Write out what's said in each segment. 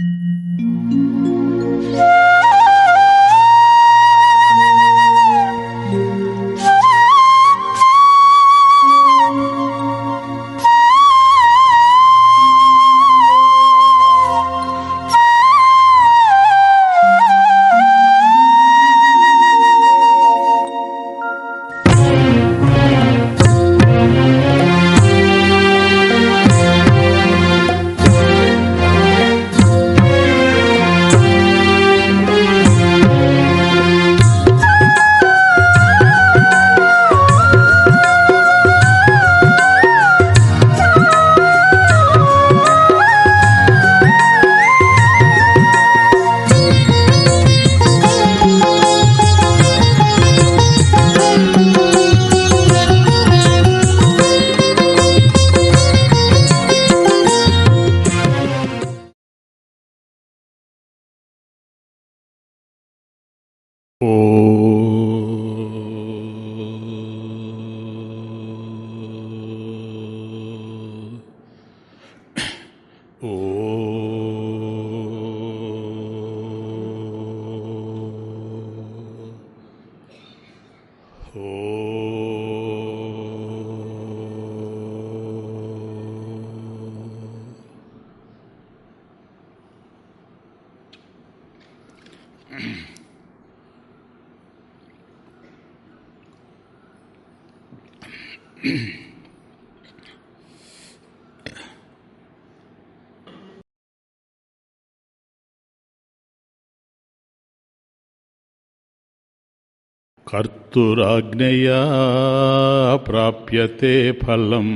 Thank mm -hmm. you. కర్తురాజ్ఞయా ప్రాప్యతే ఫలం.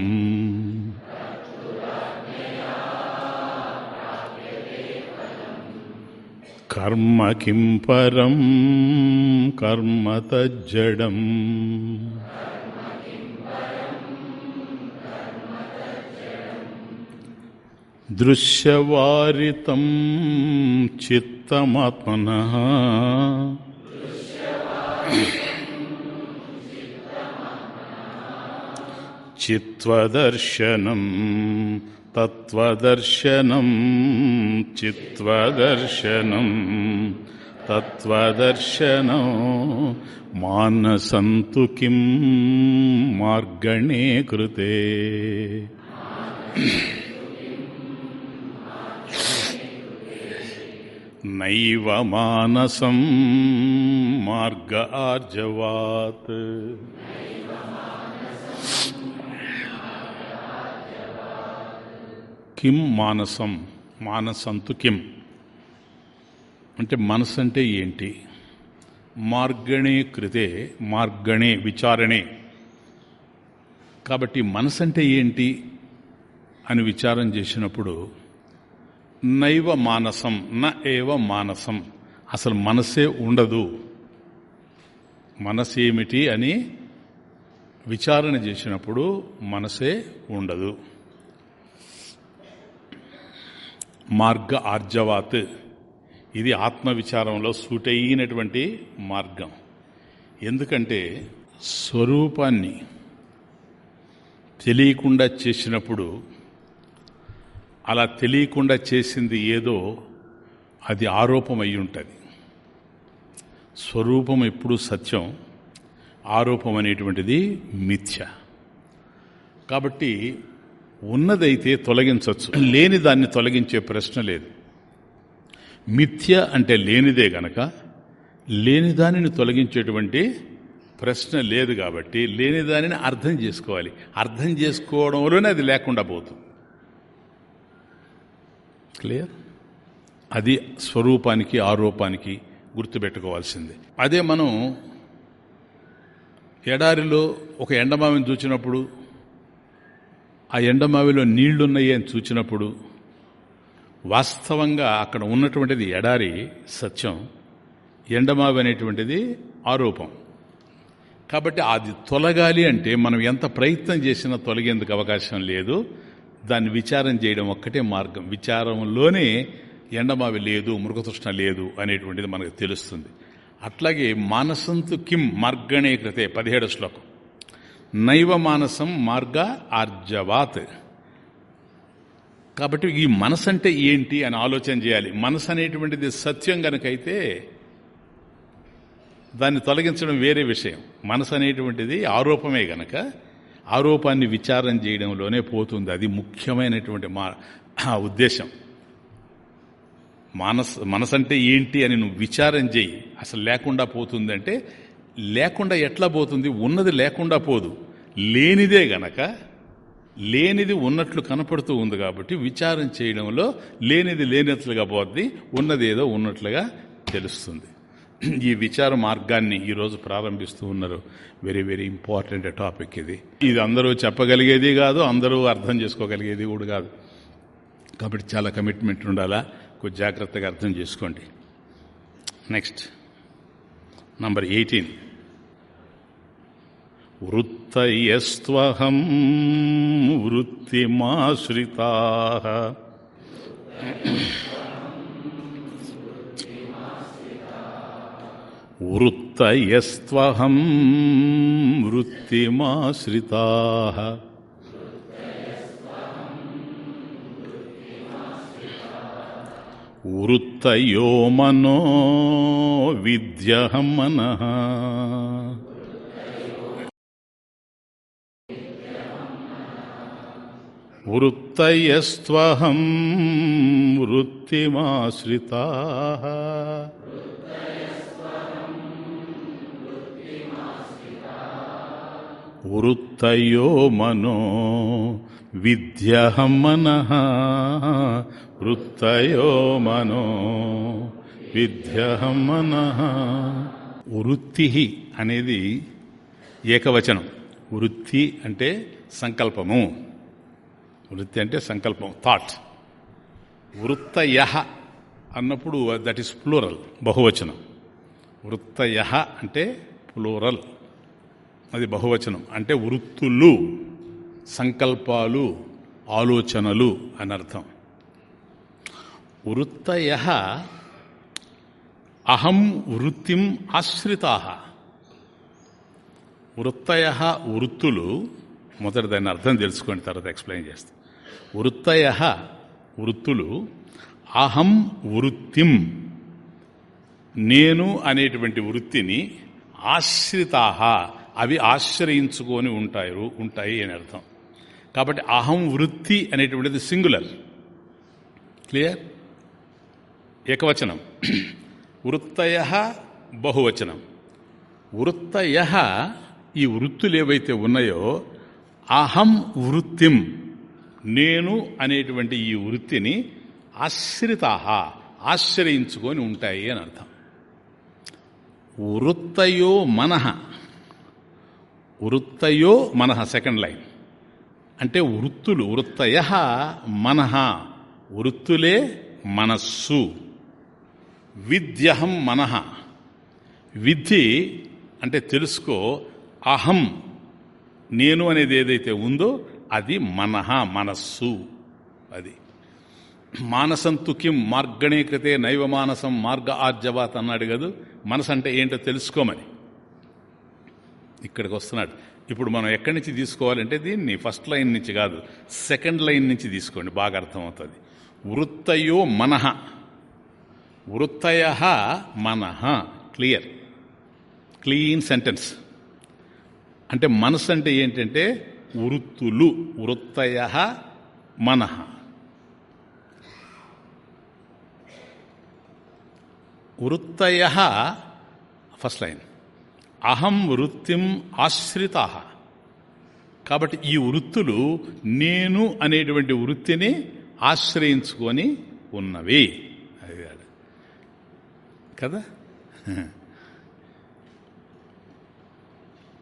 కర్మ కిం పరం? కర్మ తజ్జడం. దృశ్యవారితం చిత్తమాత్మన. చిత్వదర్శనం తత్వదర్శనం చిత్వదర్శనం తత్వదర్శనం మానసంతు కిం మార్గణే కృతే నైవ మానసం మార్గ ఆర్జవాత్. కిం మానసం? మానసంతు కిం? అంటే మనసు అంటే ఏంటి? మార్గణే కృతే మార్గణే విచారణే. కాబట్టి మనసు అంటే ఏంటి అని విచారం చేసినప్పుడు నైవ మానసం న ఏవ మానసం. అసలు మనసే ఉండదు. మనసు ఏమిటి అని విచారణ చేసినప్పుడు మనసే ఉండదు. మార్గ ఆర్జవాత్. ఇది ఆత్మవిచారంలో సూటైనటువంటి మార్గం. ఎందుకంటే స్వరూపాన్ని తెలియకుండా చేసినప్పుడు అలా తెలియకుండా చేసింది ఏదో అది ఆరోపం అయి ఉంటుంది. స్వరూపం ఎప్పుడు సత్యం ఆరోపం అనేటువంటిది మిథ్య. కాబట్టి ఉన్నదైతే తొలగించవచ్చు లేని దాన్ని తొలగించే ప్రశ్న లేదు. మిథ్య అంటే లేనిదే గనక లేని దానిని తొలగించేటువంటి ప్రశ్న లేదు కాబట్టి లేని దానిని అర్థం చేసుకోవాలి. అర్థం చేసుకోవడంలోనే అది లేకుండా పోతుంది. క్లియర్? అది స్వరూపానికి ఆరోపానికి గుర్తుపెట్టుకోవాల్సింది. అదే మనం ఎడారిలో ఒక ఎండమావిని చూచినప్పుడు ఆ ఎండమావిలో నీళ్ళున్నాయి అని చూచినప్పుడు వాస్తవంగా అక్కడ ఉన్నటువంటిది ఎడారి సత్యం ఎండమావి అనేటువంటిది ఆరోపం. కాబట్టి అది తొలగాలి అంటే మనం ఎంత ప్రయత్నం చేసినా తొలగేందుకు అవకాశం లేదు. దాన్ని విచారం చేయడం ఒక్కటే మార్గం. విచారంలోనే ఎండమావి లేదు మృగతృష్ణ లేదు అనేటువంటిది మనకు తెలుస్తుంది. అట్లాగే మానసంతు కిం మార్గణే కృతే పదిహేడు శ్లోకం. నైవ మానసం మార్గ ఆర్జవాత్. కాబట్టి ఈ మనసు అంటే ఏంటి అని ఆలోచన చేయాలి. మనసు అనేటువంటిది సత్యం గనకైతే దాన్ని తొలగించడం వేరే విషయం. మనసు అనేటువంటిది ఆరోపమే గనక ఆరోపాన్ని విచారం చేయడంలోనే పోతుంది. అది ముఖ్యమైనటువంటి మా ఉద్దేశం. మనస్ మనసంటే ఏంటి అని నువ్వు విచారం చేయి. అసలు లేకుండా పోతుందంటే లేకుండా ఎట్లా పోతుంది? ఉన్నది లేకుండా పోదు. లేనిదే గనక లేనిది ఉన్నట్లు కనపడుతూ ఉంది కాబట్టి విచారం చేయడంలో లేనిది లేనట్లుగా పోద్ది ఉన్నది ఏదో ఉన్నట్లుగా తెలుస్తుంది. ఈ విచార మార్గాన్ని ఈరోజు ప్రారంభిస్తూ ఉన్నారు. వెరీ వెరీ ఇంపార్టెంట్ టాపిక్ ఇది. ఇది అందరూ చెప్పగలిగేది కాదు అందరూ అర్థం చేసుకోగలిగేది కూడా కాదు. కాబట్టి చాలా కమిట్మెంట్ ఉండాలా? కొంచెం జాగ్రత్తగా అర్థం చేసుకోండి. నెక్స్ట్ నంబర్ ఎయిటీన్ వృత్తయస్వహం వృత్తిమాశ్రితా. వృత్తయస్త్వహం వృత్తిమాశ్రితా వృత్తయో మనో విద్యహం మన వృత్తయస్త్వహం వృత్తిమాశ్రితా వృత్తయో మనో విద్యహం మన వృత్తయో మనో విద్యహం మన వృత్తి అనేది ఏకవచనం. వృత్తి అంటే సంకల్పము. వృత్తి అంటే సంకల్పం థాట్ వృత్తయ అన్నప్పుడు దట్ ఈస్ ప్లూరల్ బహువచనం. వృత్తయ అంటే ప్లూరల్ అది బహువచనం. అంటే వృత్తులు సంకల్పాలు ఆలోచనలు అని అర్థం. వృత్తయ అహం వృత్తిం ఆశ్రితా. వృత్తయ వృత్తులు మొదటి దాన్ని అర్థం తెలుసుకొని తర్వాత ఎక్స్ప్లెయిన్ చేస్తాం. వృత్తయ వృత్తులు అహం వృత్తిం. నేను అనేటువంటి వృత్తిని ఆశ్రితాహ అవి ఆశ్రయించుకొని ఉంటాయి ఉంటాయి అని అర్థం. కాబట్టి అహం వృత్తి అనేటువంటిది సింగులర్. క్లియర్? ఏకవచనం. వృత్తయ బహువచనం. వృత్తయ ఈ వృత్తులు ఏవైతే ఉన్నాయో అహం వృత్తిం నేను అనేటువంటి ఈ వృత్తిని ఆశ్రితాహ ఆశ్రయించుకొని ఉంటాయి అని అర్థం. వృత్తయో మనహ వృత్తయో మనహ సెకండ్ లైన్. అంటే వృత్తులు వృత్తయ మనహ వృత్తులే మనస్సు. విద్యహం మనహ. విద్ధి అంటే తెలుసుకో అహం నేను అనేది ఏదైతే ఉందో అది మనహ మనస్సు. అది. మానసంతు కిం మార్గణీకృతే నైవ మానసం మార్గ ఆర్జవాత్ అన్నాడు కదా. మనసు అంటే ఏంటో తెలుసుకోమని ఇక్కడికి వస్తున్నాడు ఇప్పుడు మనం ఎక్కడి నుంచి తీసుకోవాలంటే దీన్ని ఫస్ట్ లైన్ నుంచి కాదు సెకండ్ లైన్ నుంచి తీసుకోండి బాగా అర్థమవుతుంది. వృత్తయో మనహ వృత్తయ మనహ క్లియర్. Clean sentence. అంటే మనసు అంటే ఏంటంటే వృత్తులు వృత్తయ మనహ వృత్తయ ఫస్ట్ లైన్. అహం వృత్తిం ఆశ్రిత. కాబట్టి ఈ వృత్తులు నేను అనేటువంటి వృత్తిని ఆశ్రయించుకొని ఉన్నవి. అది కదా?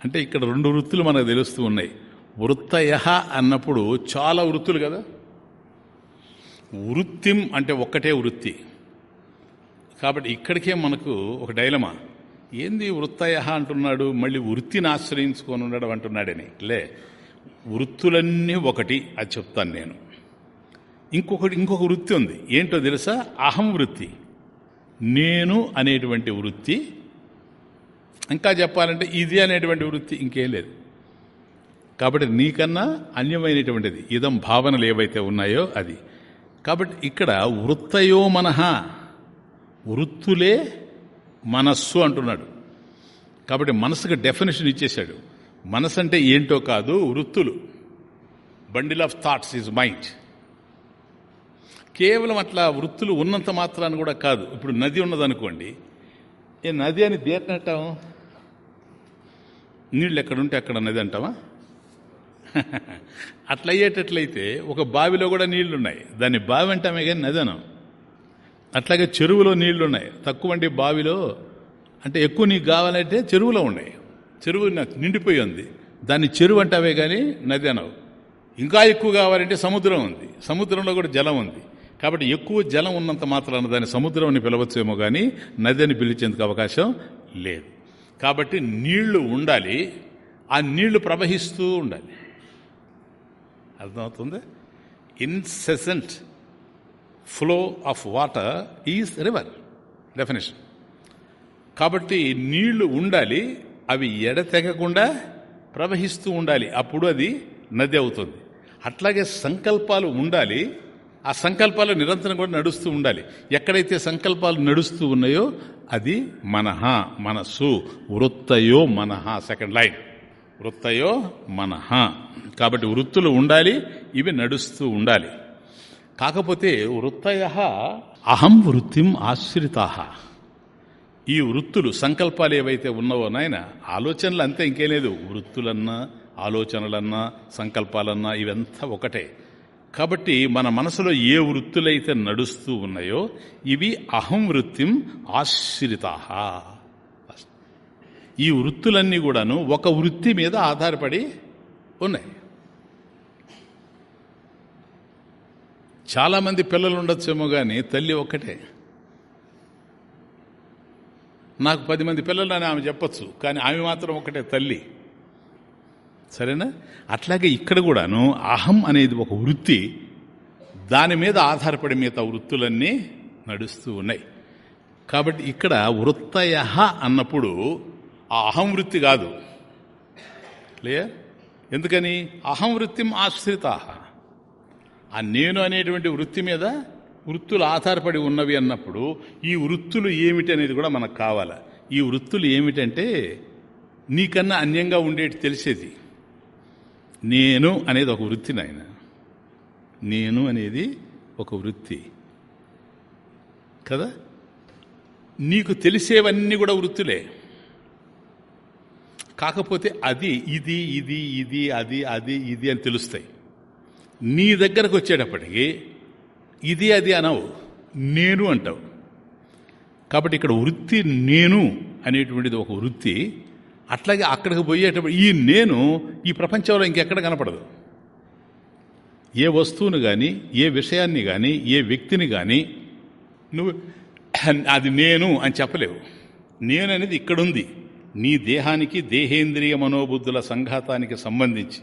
అంటే ఇక్కడ రెండు వృత్తులు మనకు తెలుస్తూ ఉన్నాయి. వృత్తయ అన్నప్పుడు చాలా వృత్తులు కదా? వృత్తిం అంటే ఒక్కటే వృత్తి. కాబట్టి ఇక్కడికే మనకు ఒక డైలమా? ఏంది వృత్తయ అంటున్నాడు. మళ్ళీ వృత్తిని ఆశ్రయించుకొని ఉండడం అంటున్నాడని లే వృత్తులన్నీ ఒకటి అది చెప్తాను నేను. ఇంకొకటి ఇంకొక వృత్తి ఉంది. ఏంటో తెలుసా? అహం వృత్తి. నేను అనేటువంటి వృత్తి. ఇంకా చెప్పాలంటే ఇది అనేటువంటి వృత్తి ఇంకేం లేదు. కాబట్టి నీకన్నా అన్యమైనటువంటిది. ఇదం భావనలు ఏవైతే ఉన్నాయో అది. కాబట్టి ఇక్కడ వృత్తయో మనహ వృత్తులే మనస్సు అంటున్నాడు. కాబట్టి మనసుకు డెఫినేషన్ ఇచ్చేశాడు. మనసు అంటే ఏంటో కాదు వృత్తులు. Bundle of thoughts is mind కేవలం అట్లా వృత్తులు ఉన్నంత మాత్రాన్ని కూడా కాదు. ఇప్పుడు నది ఉన్నదనుకోండి. ఏ నది అని దేటంటాం నీళ్ళు ఎక్కడుంటే అక్కడ నది అంటావా? అట్లా అయ్యేటట్లయితే ఒక బావిలో కూడా నీళ్ళున్నాయి దాన్ని బావి అంటామే కానీ నది అనం అట్లాగే చెరువులో నీళ్ళున్నాయి. తక్కువ అంటే బావిలో అంటే ఎక్కువ నీకు కావాలంటే చెరువులో ఉన్నాయి. చెరువు నిండిపోయి ఉంది. దాన్ని చెరువు అంటావే కానీ నది అనవు. ఇంకా ఎక్కువ కావాలంటే సముద్రం ఉంది. సముద్రంలో కూడా జలం ఉంది. కాబట్టి ఎక్కువ జలం ఉన్నంత మాత్రాన దాన్ని సముద్రం అని పిలవచ్చేమో కానీ నది అని పిలిచేందుకు అవకాశం లేదు. కాబట్టి నీళ్ళు ఉండాలి. ఆ నీళ్ళు ప్రవహిస్తూ ఉండాలి. అర్థమవుతుంది? Incessant flow of water is river definition కాబట్టి నీళ్ళు ఉండాలి అవి ఎడతెగకుండా ప్రవహిస్తూ ఉండాలి. అప్పుడు అది నది అవుతుంది. అట్లాగే సంకల్పాలు ఉండాలి ఆ సంకల్పాలు నిరంతరం కూడా నడుస్తూ ఉండాలి. ఎక్కడైతే సంకల్పాలు నడుస్తూ ఉన్నాయో అది మనహ మనస్సు. వృత్తయో మనహ సెకండ్ లైన్. వృత్తయో మనహ. కాబట్టి వృత్తులు ఉండాలి ఇవి నడుస్తూ ఉండాలి. కాకపోతే వృత్తయ అహం వృత్తిం ఆశ్రితా. ఈ వృత్తులు సంకల్పాలు ఏవైతే ఉన్నావో నాయన ఆలోచనలు అంతే ఇంకేం లేదు. వృత్తులన్నా ఆలోచనలన్నా సంకల్పాలన్నా ఇవంతా ఒకటే. కాబట్టి మన మనసులో ఏ వృత్తులైతే నడుస్తూ ఉన్నాయో ఇవి అహం వృత్తిం ఆశ్రితా. ఈ వృత్తులన్నీ కూడాను ఒక వృత్తి మీద ఆధారపడి ఉన్నాయి. చాలామంది పిల్లలు ఉండొచ్చేమో కానీ తల్లి ఒక్కటే. నాకు పది మంది పిల్లలు అని ఆమె చెప్పచ్చు కానీ ఆమె మాత్రం ఒకటే తల్లి. సరేనా? అట్లాగే ఇక్కడ కూడాను అహం అనేది ఒక వృత్తి దాని మీద ఆధారపడి మిగతా వృత్తులన్నీ నడుస్తూ ఉన్నాయి. కాబట్టి ఇక్కడ వృత్తయ అన్నప్పుడు ఆ అహం వృత్తి కాదు. లే ఎందుకని? అహం వృత్తిం ఆశ్రిత. ఆ నేను అనేటువంటి వృత్తి మీద వృత్తులు ఆధారపడి ఉన్నవి అన్నప్పుడు ఈ వృత్తులు ఏమిటి అనేది కూడా మనకు కావాలి. ఈ వృత్తులు ఏమిటంటే నీకన్నా అన్యంగా ఉండేటి తెలిసేది. నేను అనేది ఒక వృత్తి నాయన. నేను అనేది ఒక వృత్తి. కదా? నీకు తెలిసేవన్నీ కూడా వృత్తులే. కాకపోతే అది ఇది ఇది ఇది అది అది ఇది అని తెలుస్తాయి. నీ దగ్గరకు వచ్చేటప్పటికి ఇది అది అనవు నేను అంటావు. కాబట్టి ఇక్కడ వృత్తి నేను అనేటువంటిది ఒక వృత్తి. అట్లాగే అక్కడికి పోయేటప్పుడు ఈ నేను ఈ ప్రపంచంలో ఇంకెక్కడ కనపడదు. ఏ వస్తువును కానీ ఏ విషయాన్ని కానీ ఏ వ్యక్తిని కానీ నువ్వు అది నేను అని చెప్పలేవు. నేను అనేది ఇక్కడుంది. నీ దేహానికి దేహేంద్రియ మనోబుద్ధుల సంఘాతానికి సంబంధించి.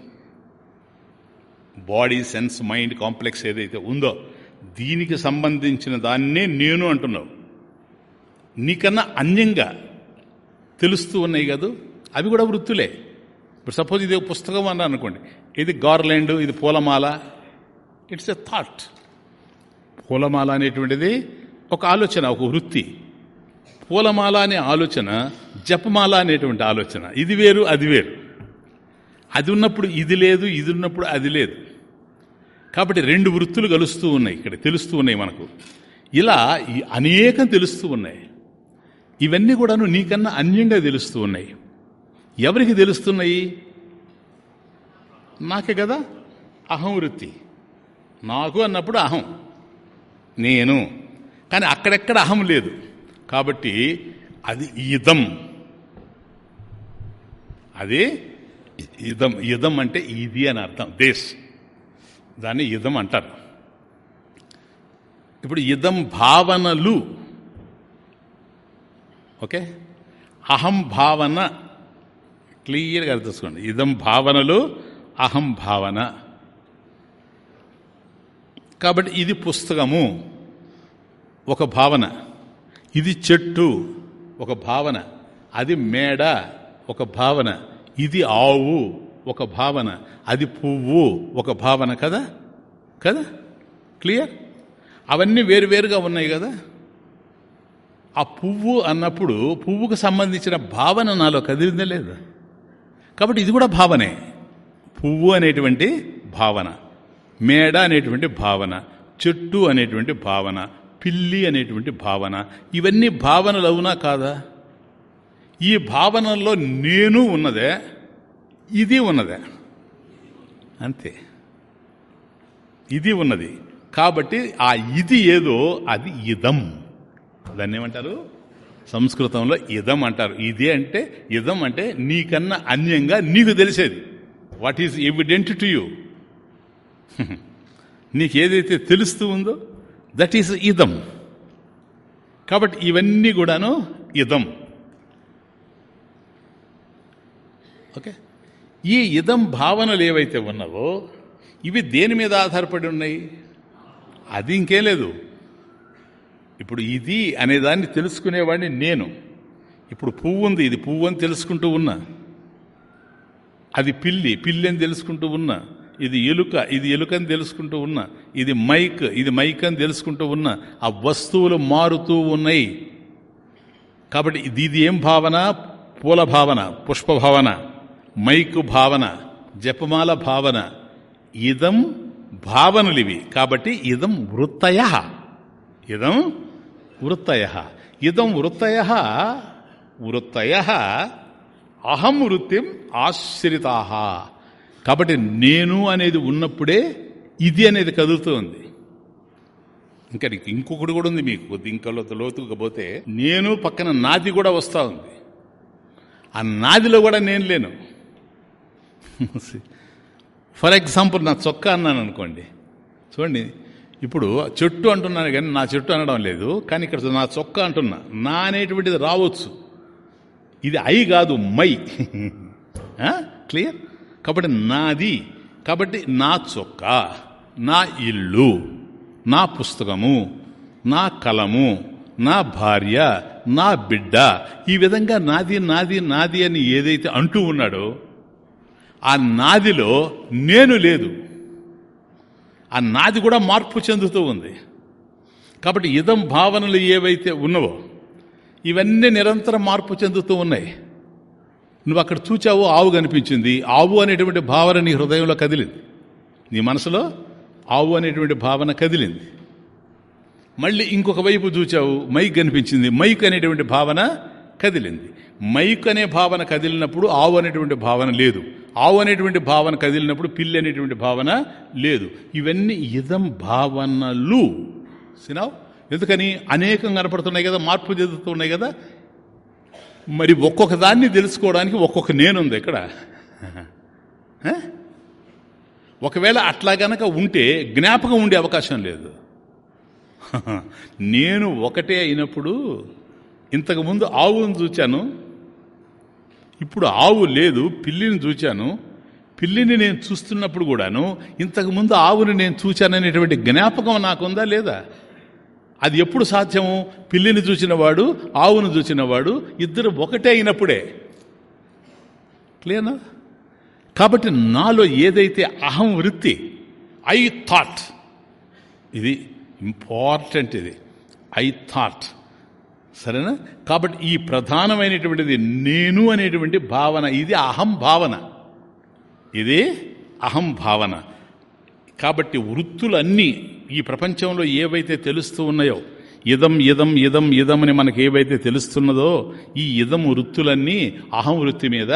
బాడీ సెన్స్ మైండ్ కాంప్లెక్స్ ఏదైతే ఉందో దీనికి సంబంధించిన దాన్నే నేను అంటున్నావు. నీకన్నా అన్యంగా తెలుస్తూ ఉన్నాయి కదా అవి కూడా వృత్తులే. ఇప్పుడు సపోజ్ ఇది పుస్తకం అని అనుకోండి ఇది గార్లాండ్ ఇది పూలమాల. ఇట్స్ ఎ థాట్ పూలమాల అనేటువంటిది ఒక ఆలోచన ఒక వృత్తి. పూలమాల అనే ఆలోచన జపమాల అనేటువంటి ఆలోచన. ఇది వేరు అది వేరు. అది ఉన్నప్పుడు ఇది లేదు ఇది ఉన్నప్పుడు అది లేదు. కాబట్టి రెండు వృత్తులు కలుస్తూ ఉన్నాయి. ఇక్కడ తెలుస్తూ ఉన్నాయి మనకు. ఇలా అనేకం తెలుస్తూ ఉన్నాయి. ఇవన్నీ కూడాను నీకన్నా అన్యంగా తెలుస్తూ ఉన్నాయి. ఎవరికి తెలుస్తున్నాయి? నాకే కదా? అహం వృత్తి. నాకు అన్నప్పుడు అహం. నేను. కానీ అక్కడెక్కడ అహం లేదు. కాబట్టి అది ఇదం. అదే ఇదం. ఇదం అంటే ఇది అని అర్థం. దేశ్. దాన్ని యుద్ధం అంటారు. ఇప్పుడు యుద్ధం భావనలు. ఓకే? అహం భావన క్లియర్గా అర్థసుకోండి ఇదం భావనలు అహం భావన. కాబట్టి ఇది పుస్తకము. ఒక భావన. ఇది చెట్టు. ఒక భావన. అది మేడ. ఒక భావన. ఇది ఆవు. ఒక భావన. అది పువ్వు ఒక భావన కదా? కదా? క్లియర్? అవన్నీ వేరువేరుగా ఉన్నాయి కదా? ఆ పువ్వు అన్నప్పుడు పువ్వుకు సంబంధించిన భావన నాలో కదిలిందే లేదు. కాబట్టి ఇది కూడా భావనే. పువ్వు అనేటువంటి భావన. మేడ అనేటువంటి భావన. చెట్టు అనేటువంటి భావన. పిల్లి అనేటువంటి భావన. ఇవన్నీ భావనలు అవునా కాదా? ఈ భావనల్లో నేను ఉన్నదే. ఇది ఉన్నది. అంతే. ఇది ఉన్నది. కాబట్టి ఆ ఇది ఏదో అది ఇదం. దాన్ని ఏమంటారు? సంస్కృతంలో ఇదం అంటారు. ఇది అంటే ఇదం అంటే నీకన్నా అన్యంగా నీకు తెలిసేది. What is evident to you నీకు ఏదైతే తెలుస్తూ ఉందో దట్ ఈస్ ఇదం. కాబట్టి ఇవన్నీ కూడాను ఇదం. ఓకే? ఈ ఇదం భావనలు ఏవైతే ఉన్నావో ఇవి దేని మీద ఆధారపడి ఉన్నాయి? అది ఇంకేం లేదు. ఇప్పుడు ఇది అనేదాన్ని తెలుసుకునేవాడిని నేను. ఇప్పుడు పువ్వు ఉంది ఇది పువ్వు అని తెలుసుకుంటూ ఉన్నా. అది పిల్లి పిల్లి అని తెలుసుకుంటూ ఉన్నా. ఇది ఎలుక ఇది ఎలుక అని తెలుసుకుంటూ ఉన్నా. ఇది మైక్ ఇది మైక్ అని తెలుసుకుంటూ ఉన్నా. ఆ వస్తువులు మారుతూ ఉన్నాయి. కాబట్టి ఇది ఇది ఏం భావన? పూల భావన పుష్ప భావన. మైకు భావన జపమాల భావన ఇదం భావనలివి. కాబట్టి ఇదం వృత్తయ. ఇదం వృత్తయ. ఇదం వృత్తయ వృత్తయ అహం వృత్తిం ఆశ్రితా. కాబట్టి నేను అనేది ఉన్నప్పుడే ఇది అనేది కదులుతుంది. ఇంకా ఇంకొకటి కూడా ఉంది మీకు ఇంకా లోతుకపోతే నేను పక్కన నాది కూడా వస్తూ ఉంది. ఆ నాదిలో కూడా నేను లేను. ఫర్ ఎగ్జాంపుల్ నా చొక్కా అన్నాను అనుకోండి. చూడండి ఇప్పుడు చెట్టు అంటున్నాను కానీ నా చెట్టు అనడం లేదు కానీ ఇక్కడ నా చొక్కా అంటున్నా. నా అనేటువంటిది రావచ్చు. ఇది ఐ కాదు మై. క్లియర్ కాబట్టి నాది. కాబట్టి నా చొక్కా నా ఇల్లు నా పుస్తకము నా కలము నా భార్య నా బిడ్డ ఈ విధంగా నాది నాది నాది అని ఏదైతే అంటూ ఉన్నాడో ఆ నాదిలో నేను లేదు. ఆ నాది కూడా మార్పు చెందుతూ ఉంది. కాబట్టి ఇదం భావనలు ఏవైతే ఉన్నవో ఇవన్నీ నిరంతరం మార్పు చెందుతూ ఉన్నాయి. నువ్వు అక్కడ చూచావు ఆవు కనిపించింది. ఆవు అనేటువంటి భావన నీ హృదయంలో కదిలింది. నీ మనసులో ఆవు అనేటువంటి భావన కదిలింది. మళ్ళీ ఇంకొక వైపు చూచావు మైక్ కనిపించింది. మైక్ అనేటువంటి భావన కదిలింది. మైక్ అనే భావన కదిలినప్పుడు ఆవు అనేటువంటి భావన లేదు. ఆవు అనేటువంటి భావన కదిలినప్పుడు పిల్లి అనేటువంటి భావన లేదు. ఇవన్నీ ఇదం భావనలు. సినావు? ఎందుకని? అనేకం కనపడుతున్నాయి కదా మార్పు చెందుతున్నాయి కదా. మరి ఒక్కొక్క దాన్ని తెలుసుకోవడానికి ఒక్కొక్క నేనుంది ఇక్కడ. ఒకవేళ అట్లా గనక ఉంటే జ్ఞాపకం ఉండే అవకాశం లేదు. నేను ఒకటే అయినప్పుడు ఇంతకుముందు ఆవును చూచాను. ఇప్పుడు ఆవు లేదు పిల్లిని చూచాను. పిల్లిని నేను చూస్తున్నప్పుడు కూడాను ఇంతకుముందు ఆవుని నేను చూచాననేటువంటి జ్ఞాపకం నాకుందా లేదా? అది ఎప్పుడు సాధ్యము? పిల్లిని చూసినవాడు ఆవును చూసినవాడు ఇద్దరు ఒకటే అయినప్పుడే. క్లియర్నా? కాబట్టి నాలో ఏదైతే అహం వృత్తి ఐ థాట్ ఇది ఇంపార్టెంట్ ఇది ఐ థాట్. సరేనా? కాబట్టి ఈ ప్రధానమైనటువంటిది నేను అనేటువంటి భావన. ఇది అహం భావన. ఇది అహం భావన. కాబట్టి వృత్తులన్నీ ఈ ప్రపంచంలో ఏవైతే తెలుస్తూ ఉన్నాయో ఇదం ఇదం ఇదం ఇదం అని మనకి ఏవైతే తెలుస్తున్నదో ఈ ఇదం వృత్తులన్నీ అహం వృత్తి మీద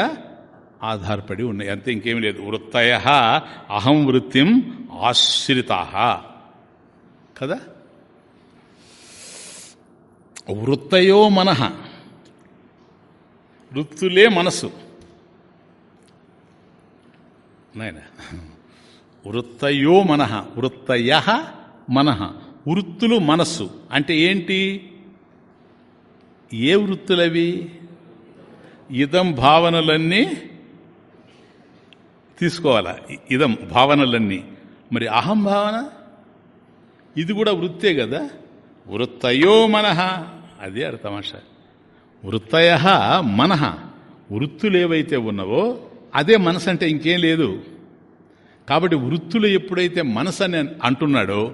ఆధారపడి ఉన్నాయి. అంతే ఇంకేం లేదు. వృత్తయ అహం వృత్తిం ఆశ్రిత. కదా? వృత్తయో మనహ వృత్తులే మనసు నాయన వృత్తయో మనహ వృత్తయ మనహ వృత్తులు మనస్సు. అంటే ఏంటి? ఏ వృత్తులవి? ఇదం భావనలన్నీ తీసుకోవాలా? ఇదం భావనలన్నీ. మరి అహం భావన? ఇది కూడా వృత్తే కదా. వృత్తయో మనహ అదే అర్థమాష వృత్తయ మనహ వృత్తులు ఏవైతే ఉన్నవో అదే మనసు అంటే ఇంకేం లేదు. కాబట్టి వృత్తులు ఎప్పుడైతే మనసు అని అంటున్నాడో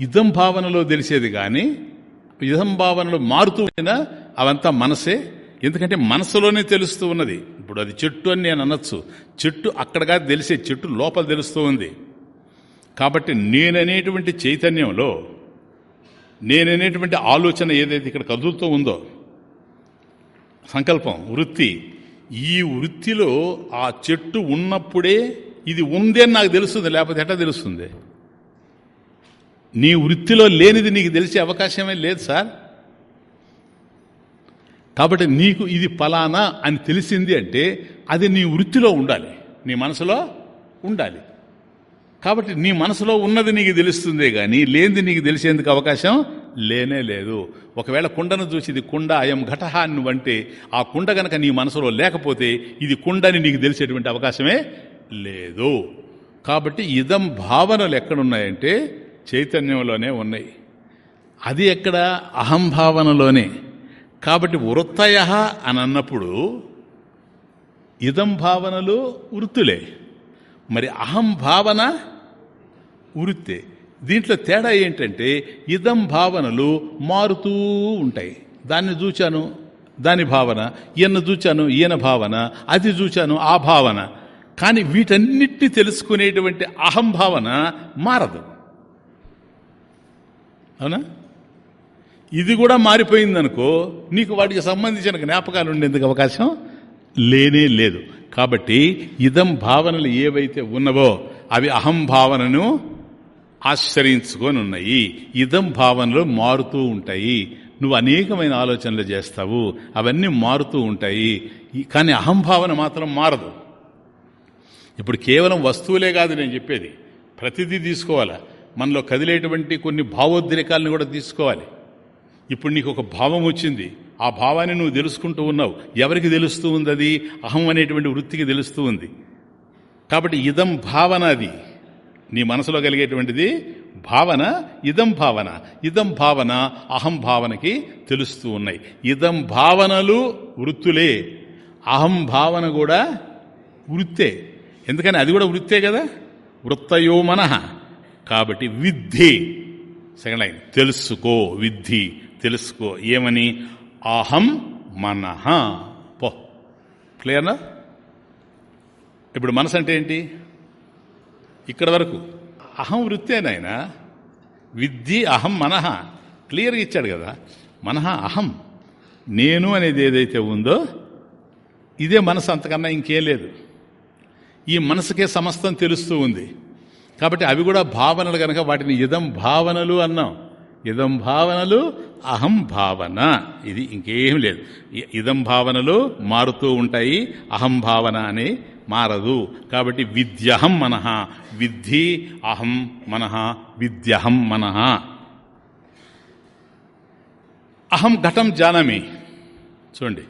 ఇదం భావనలో తెలిసేది కానీ ఇదం భావనలో మారుతూ అయినా అవంతా మనసే. ఎందుకంటే మనసులోనే తెలుస్తూ ఉన్నది. ఇప్పుడు అది చెట్టు అని నేను అనొచ్చు. చెట్టు అక్కడగా తెలిసే చెట్టు లోపల తెలుస్తూ ఉంది. కాబట్టి నేననేటువంటి చైతన్యంలో నేననేటువంటి ఆలోచన ఏదైతే ఇక్కడ కదులుతూ ఉందో సంకల్పం వృత్తి ఈ వృత్తిలో ఆ చెట్టు ఉన్నప్పుడే ఇది ఉంది అని నాకు తెలుస్తుంది లేకపోతే ఎట్లా తెలుస్తుంది? నీ వృత్తిలో లేనిది నీకు తెలిసే అవకాశమే లేదు సార్. కాబట్టి నీకు ఇది ఫలానా అని తెలిసింది అంటే అది నీ వృత్తిలో ఉండాలి నీ మనసులో ఉండాలి. కాబట్టి నీ మనసులో ఉన్నది నీకు తెలుస్తుందే కానీ లేనిది నీకు తెలిసేందుకు అవకాశం లేనే లేదు. ఒకవేళ కుండను చూసి ఇది కుండ అయం ఘటహ నువ్వంటే ఆ కుండ గనక నీ మనసులో లేకపోతే ఇది కుండని నీకు తెలిసేటువంటి అవకాశమే లేదు. కాబట్టి ఇదం భావనలు ఎక్కడున్నాయంటే చైతన్యంలోనే ఉన్నాయి. అది ఎక్కడ? అహంభావనలోనే కాబట్టి వృత్తయ అని అన్నప్పుడు ఇదం భావనలు వృత్తులే. మరి అహం భావన ఉరితే. దీంట్లో తేడా ఏంటంటే ఇదం భావనలు మారుతూ ఉంటాయి. దాన్ని చూచాను దాని భావన ఈయన చూచాను ఈయన భావన అది చూచాను ఆ భావన. కానీ వీటన్నిటిని తెలుసుకునేటువంటి అహం భావన మారదు. అవునా? ఇది కూడా మారిపోయిందనుకో నీకు వాటికి సంబంధించిన జ్ఞాపకాలు ఉండేందుకు అవకాశం లేనే లేదు. కాబట్టి ఇదం భావనలు ఏవైతే ఉన్నవో అవి అహం భావనను ఆశ్రయించుకొని ఉన్నాయి ఇదం భావనలు మారుతూ ఉంటాయి. నువ్వు అనేకమైన ఆలోచనలు చేస్తావు. అవన్నీ మారుతూ ఉంటాయి. కానీ అహంభావన మాత్రం మారదు. ఇప్పుడు కేవలం వస్తువులే కాదు నేను చెప్పేది. ప్రతిదీ తీసుకోవాలా? మనలో కదిలేటువంటి కొన్ని భావోద్రేకాలను కూడా తీసుకోవాలి. ఇప్పుడు నీకు ఒక భావం వచ్చింది. ఆ భావాన్ని నువ్వు తెలుసుకుంటూ ఉన్నావు. ఎవరికి తెలుస్తూ ఉంది అది? అహం అనేటువంటి వృత్తికి తెలుస్తూ ఉంది. కాబట్టి ఇదం భావన అది. నీ మనసులో కలిగేటువంటిది భావన ఇదం భావన. ఇదం భావన అహం భావనకి తెలుస్తూ ఉన్నాయి. ఇదం భావనలు వృత్తులే. అహం భావన కూడా వృత్తే. ఎందుకని? అది కూడా వృత్తే కదా? వృత్తయో మనః. కాబట్టి విద్ధి. Second line. తెలుసుకో విద్ధి. తెలుసుకో. ఏమని? అహం మనహ పో. క్లియర్నా? ఇప్పుడు మనసు అంటే ఏంటి? ఇక్కడ వరకు. అహం వృత్తే నాయన. విద్ధి అహం మనహ. క్లియర్గా ఇచ్చాడు కదా. మనహ అహం. నేను అనేది ఏదైతే ఉందో ఇదే మనసు అంతకన్నా ఇంకేం లేదు. ఈ మనసుకే సమస్తం తెలుస్తూ ఉంది. కాబట్టి అవి కూడా భావనలు కనుక వాటిని ఇదం భావనలు అన్నాం. ఇదం భావనలు అహం భావన. ఇది ఇంకేం లేదు. ఇదం భావనలు మారుతూ ఉంటాయి. అహం భావన అని మారదు. కాబట్టి విద్యహం మనహ విద్ధి అహం మనహ విద్యహం మనహ అహం ఘటం జానామి. చూడండి.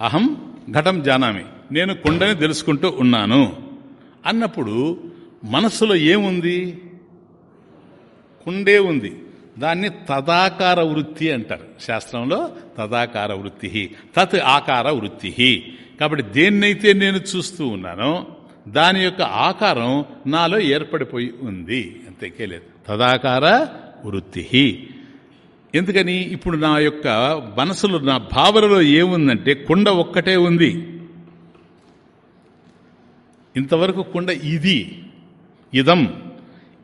అహం ఘటం జానామి. నేను కుండని తెలుసుకుంటూ ఉన్నాను. అన్నప్పుడు మనస్సులో ఏముంది? కుండే ఉంది. దాన్ని తదాకార వృత్తి అంటారు. శాస్త్రంలో తదాకార వృత్తి తత్ ఆకార వృత్తి కాబట్టి దేన్నైతే నేను చూస్తూ ఉన్నానో దాని యొక్క ఆకారం నాలో ఏర్పడిపోయి ఉంది. అంతేకే లేదు తదాకార వృత్తి. ఎందుకని? ఇప్పుడు నా యొక్క మనసులో నా భావనలో ఏముందంటే కుండ ఒక్కటే ఉంది. ఇంతవరకు కుండ ఇది ఇదం.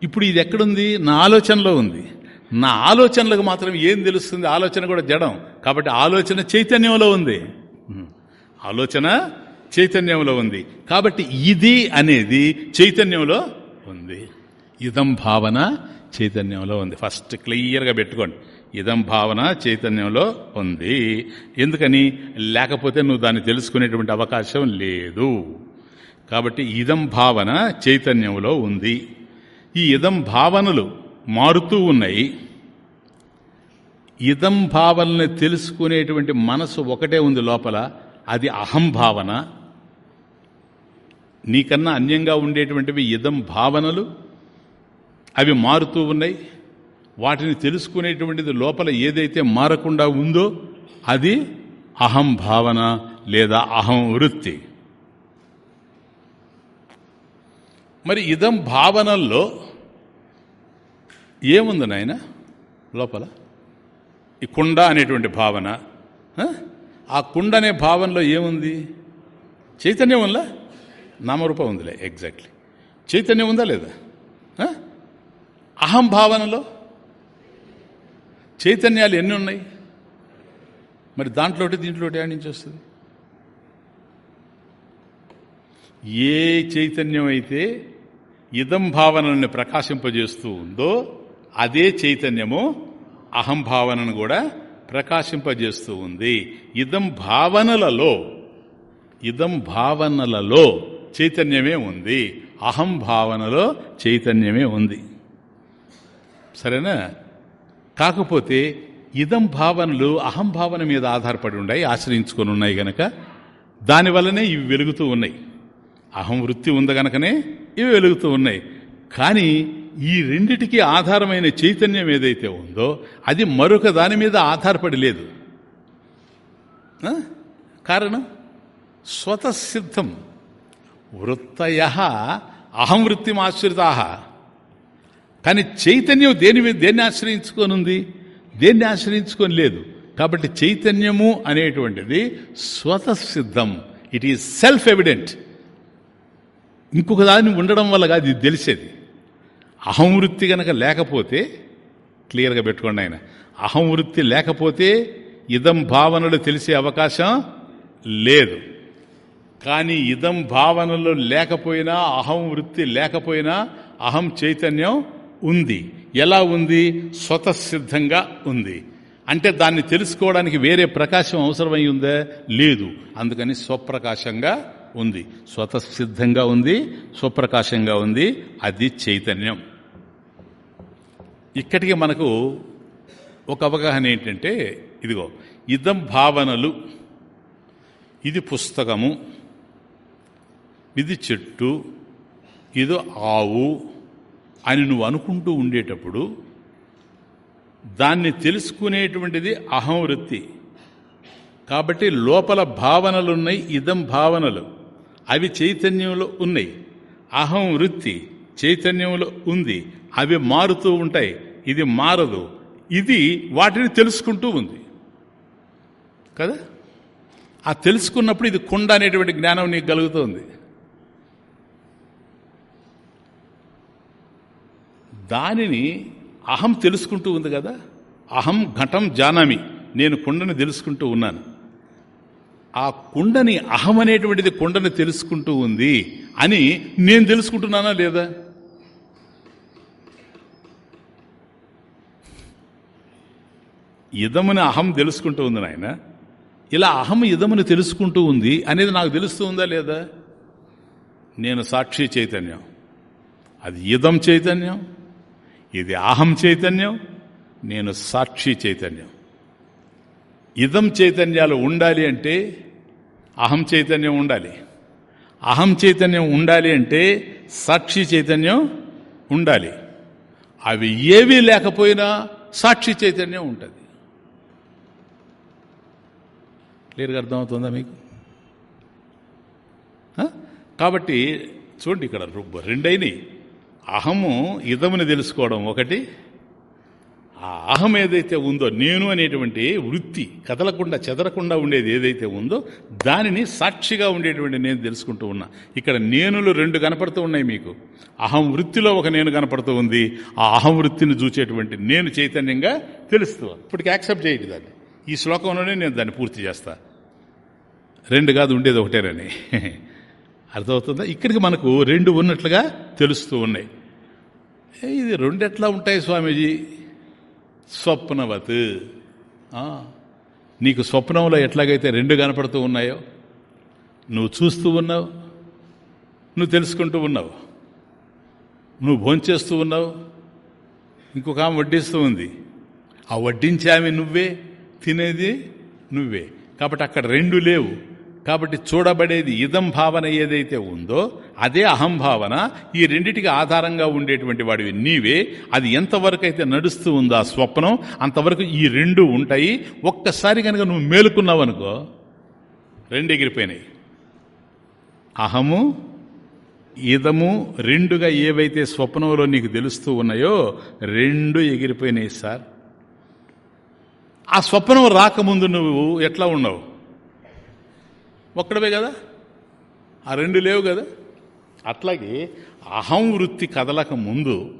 ఇప్పుడు ఇది ఎక్కడుంది? నా ఆలోచనలో ఉంది. నా ఆలోచనలకు మాత్రం ఏం తెలుస్తుంది? ఆలోచన కూడా జడం. కాబట్టి ఆలోచన చైతన్యంలో ఉంది. ఆలోచన చైతన్యంలో ఉంది. కాబట్టి ఇది అనేది చైతన్యంలో ఉంది. ఇదం భావన చైతన్యంలో ఉంది. ఫస్ట్ క్లియర్గా పెట్టుకోండి. ఇదం భావన చైతన్యంలో ఉంది. ఎందుకని? లేకపోతే నువ్వు దాన్ని తెలుసుకునేటువంటి అవకాశం లేదు. కాబట్టి ఇదం భావన చైతన్యంలో ఉంది. ఈ ఇదం భావనలు మారుతూ ఉన్నాయి. ఇదం భావనని తెలుసుకునేటువంటి మనసు ఒకటే ఉంది లోపల. అది అహంభావన. నీకన్నా అన్యంగా ఉండేటువంటివి ఇదం భావనలు. అవి మారుతూ ఉన్నాయి. వాటిని తెలుసుకునేటువంటిది లోపల ఏదైతే మారకుండా ఉందో అది అహం భావన లేదా అహం వృత్తి మరి ఇదం భావనల్లో ఏముంది నాయన లోపల? ఈ కుండ అనేటువంటి భావన ఆ కుండ అనే భావనలో ఏముంది? చైతన్యం ఉందా? నామరూపం ఉందిలే ఎగ్జాక్ట్లీ చైతన్యం ఉందా లేదా? అహం భావనలో చైతన్యాలు ఎన్ని ఉన్నాయి? మరి దాంట్లోటి దీంట్లోటి ఆడి నుంచి వస్తుంది? ఏ చైతన్యం అయితే ఇదం భావనల్ని ప్రకాశింపజేస్తూ ఉందో అదే చైతన్యము అహంభావనను కూడా ప్రకాశింపజేస్తూ ఉంది. ఇదం భావనలలో ఇదం భావనలలో చైతన్యమే ఉంది. అహం భావనలో చైతన్యమే ఉంది. సరేనా? కాకపోతే ఇదం భావనలు అహం భావన మీద ఆధారపడి ఉన్నాయి ఆశ్రయించుకొని ఉన్నాయి గనక. దానివల్లనే ఇవి వెలుగుతూ ఉన్నాయి. అహం వృత్తి ఉంది గనకనే ఇవి వెలుగుతూ ఉన్నాయి. కానీ ఈ రెండిటికి ఆధారమైన చైతన్యం ఏదైతే ఉందో అది మరొక దాని మీద ఆధారపడి లేదు. కారణం? స్వతసిద్ధం. వృత్తయ అహం వృత్తిమాశ్రితా కానీ చైతన్యం దేని మీద దేన్ని ఆశ్రయించుకొనుంది? దేన్ని ఆశ్రయించుకొని లేదు? కాబట్టి చైతన్యము అనేటువంటిది స్వతసిద్ధం. ఇట్ ఈజ్ సెల్ఫ్ ఎవిడెంట్ ఇంకొక దాన్ని ఉండడం వల్ల కాదు ఇది తెలిసేది. అహంవృత్తి గనక కనుక లేకపోతే క్లియర్గా పెట్టుకోండి ఆయన అహం వృత్తి లేకపోతే ఇదం భావనలు తెలిసే అవకాశం లేదు. కానీ ఇదం భావనలు లేకపోయినా అహం వృత్తి లేకపోయినా అహం చైతన్యం ఉంది. ఎలా ఉంది? స్వతసిద్ధంగా ఉంది. అంటే దాన్ని తెలుసుకోవడానికి వేరే ప్రకాశం అవసరమై ఉందా? లేదు. అందుకని స్వప్రకాశంగా ఉంది. స్వతసిద్ధంగా ఉంది స్వప్రకాశంగా ఉంది. అది చైతన్యం. ఇక్కడికి మనకు ఒక అవగాహన ఏంటంటే ఇదిగో ఇదం భావనలు. ఇది పుస్తకము. ఇది చెట్టు. ఇది ఆవు అని నువ్వు అనుకుంటూ ఉండేటప్పుడు దాన్ని తెలుసుకునేటువంటిది అహం వృత్తి. కాబట్టి లోపల భావనలున్నాయి ఇదం భావనలు. అవి చైతన్యంలో ఉన్నాయి. అహం వృత్తి చైతన్యంలో ఉంది. అవి మారుతూ ఉంటాయి. ఇది మారదు. ఇది వాటిని తెలుసుకుంటూ ఉంది. కదా? ఆ తెలుసుకున్నప్పుడు ఇది కుండ అనేటువంటి జ్ఞానం నీకు కలుగుతుంది. దానిని అహం తెలుసుకుంటూ ఉంది కదా? అహం ఘటం జానామి. నేను కుండని తెలుసుకుంటూ ఉన్నాను. ఆ కుండని అహం అనేటువంటిది కుండని తెలుసుకుంటూ ఉంది అని నేను తెలుసుకుంటున్నానా లేదా? ఇదమని అహం తెలుసుకుంటూ ఉంది నాయన. ఇలా అహం ఇదమని తెలుసుకుంటూ ఉంది అనేది నాకు తెలుస్తూ ఉందా లేదా? నేను సాక్షి చైతన్యం. అది ఇదం చైతన్యం ఇది అహం చైతన్యం నేను సాక్షి చైతన్యం. ఇదం చైతన్యాలు ఉండాలి అంటే అహం చైతన్యం ఉండాలి. అహం చైతన్యం ఉండాలి అంటే సాక్షి చైతన్యం ఉండాలి. అవి ఏవీ లేకపోయినా సాక్షి చైతన్యం ఉంటుంది. క్లియర్గా అర్థమవుతుందా మీకు? కాబట్టి చూడండి ఇక్కడ రు- రెండైనవి అహము ఇదముని తెలుసుకోవడం ఒకటి ఆ అహం ఏదైతే ఉందో నేను అనేటువంటి వృత్తి కదలకుండా చెదరకుండా ఉండేది ఏదైతే ఉందో దానిని సాక్షిగా ఉండేటువంటి నేను తెలుసుకుంటూ ఉన్నా. ఇక్కడ నేనులు రెండు కనపడుతూ ఉన్నాయి మీకు. అహం వృత్తిలో ఒక నేను కనపడుతూ ఉంది. ఆ అహం వృత్తిని చూచేటువంటి నేను చైతన్యంగా తెలుస్తూ ఇప్పటికి యాక్సెప్ట్ చేయండి దాన్ని. ఈ శ్లోకంలోనే నేను దాన్ని పూర్తి చేస్తా. రెండు కాదు ఉండేది ఒకటేనని. అర్థమవుతుందా? ఇక్కడికి మనకు రెండు ఉన్నట్లుగా తెలుస్తూ ఉన్నాయి. ఏ, ఇది రెండెట్లా ఉంటాయి స్వామీజీ? స్వప్నవత్. నీకు స్వప్నంలో ఎట్లాగైతే రెండు కనపడుతూ ఉన్నాయో నువ్వు చూస్తూ ఉన్నావు నువ్వు తెలుసుకుంటూ ఉన్నావు నువ్వు భోంచేస్తూ ఉన్నావు ఇంకొక ఆమె వడ్డిస్తూ ఉంది. ఆ వడ్డించే ఆమె నువ్వే తినేది నువ్వే. కాబట్టి అక్కడ రెండు లేవు. కాబట్టి చూడబడేది ఇదం భావన ఏదైతే ఉందో అదే అహం భావన. ఈ రెండిటికి ఆధారంగా ఉండేటువంటి వాడివి నీవే. అది ఎంతవరకు అయితే నడుస్తూ ఉందో ఆ స్వప్నం అంతవరకు ఈ రెండు ఉంటాయి. ఒక్కసారి కనుక నువ్వు మేలుకున్నావు అనుకో రెండు ఎగిరిపోయినాయి. అహము ఇదము రెండుగా ఏవైతే స్వప్నంలో నీకు తెలుస్తూ ఉన్నాయో రెండు ఎగిరిపోయినాయి సార్. ఆ స్వప్నం రాకముందు నువ్వు ఎట్లా ఉన్నావు? ఒక్కడవే కదా? ఆ రెండు లేవు కదా? అట్లాగే అహం వృత్తి కదలక ముందు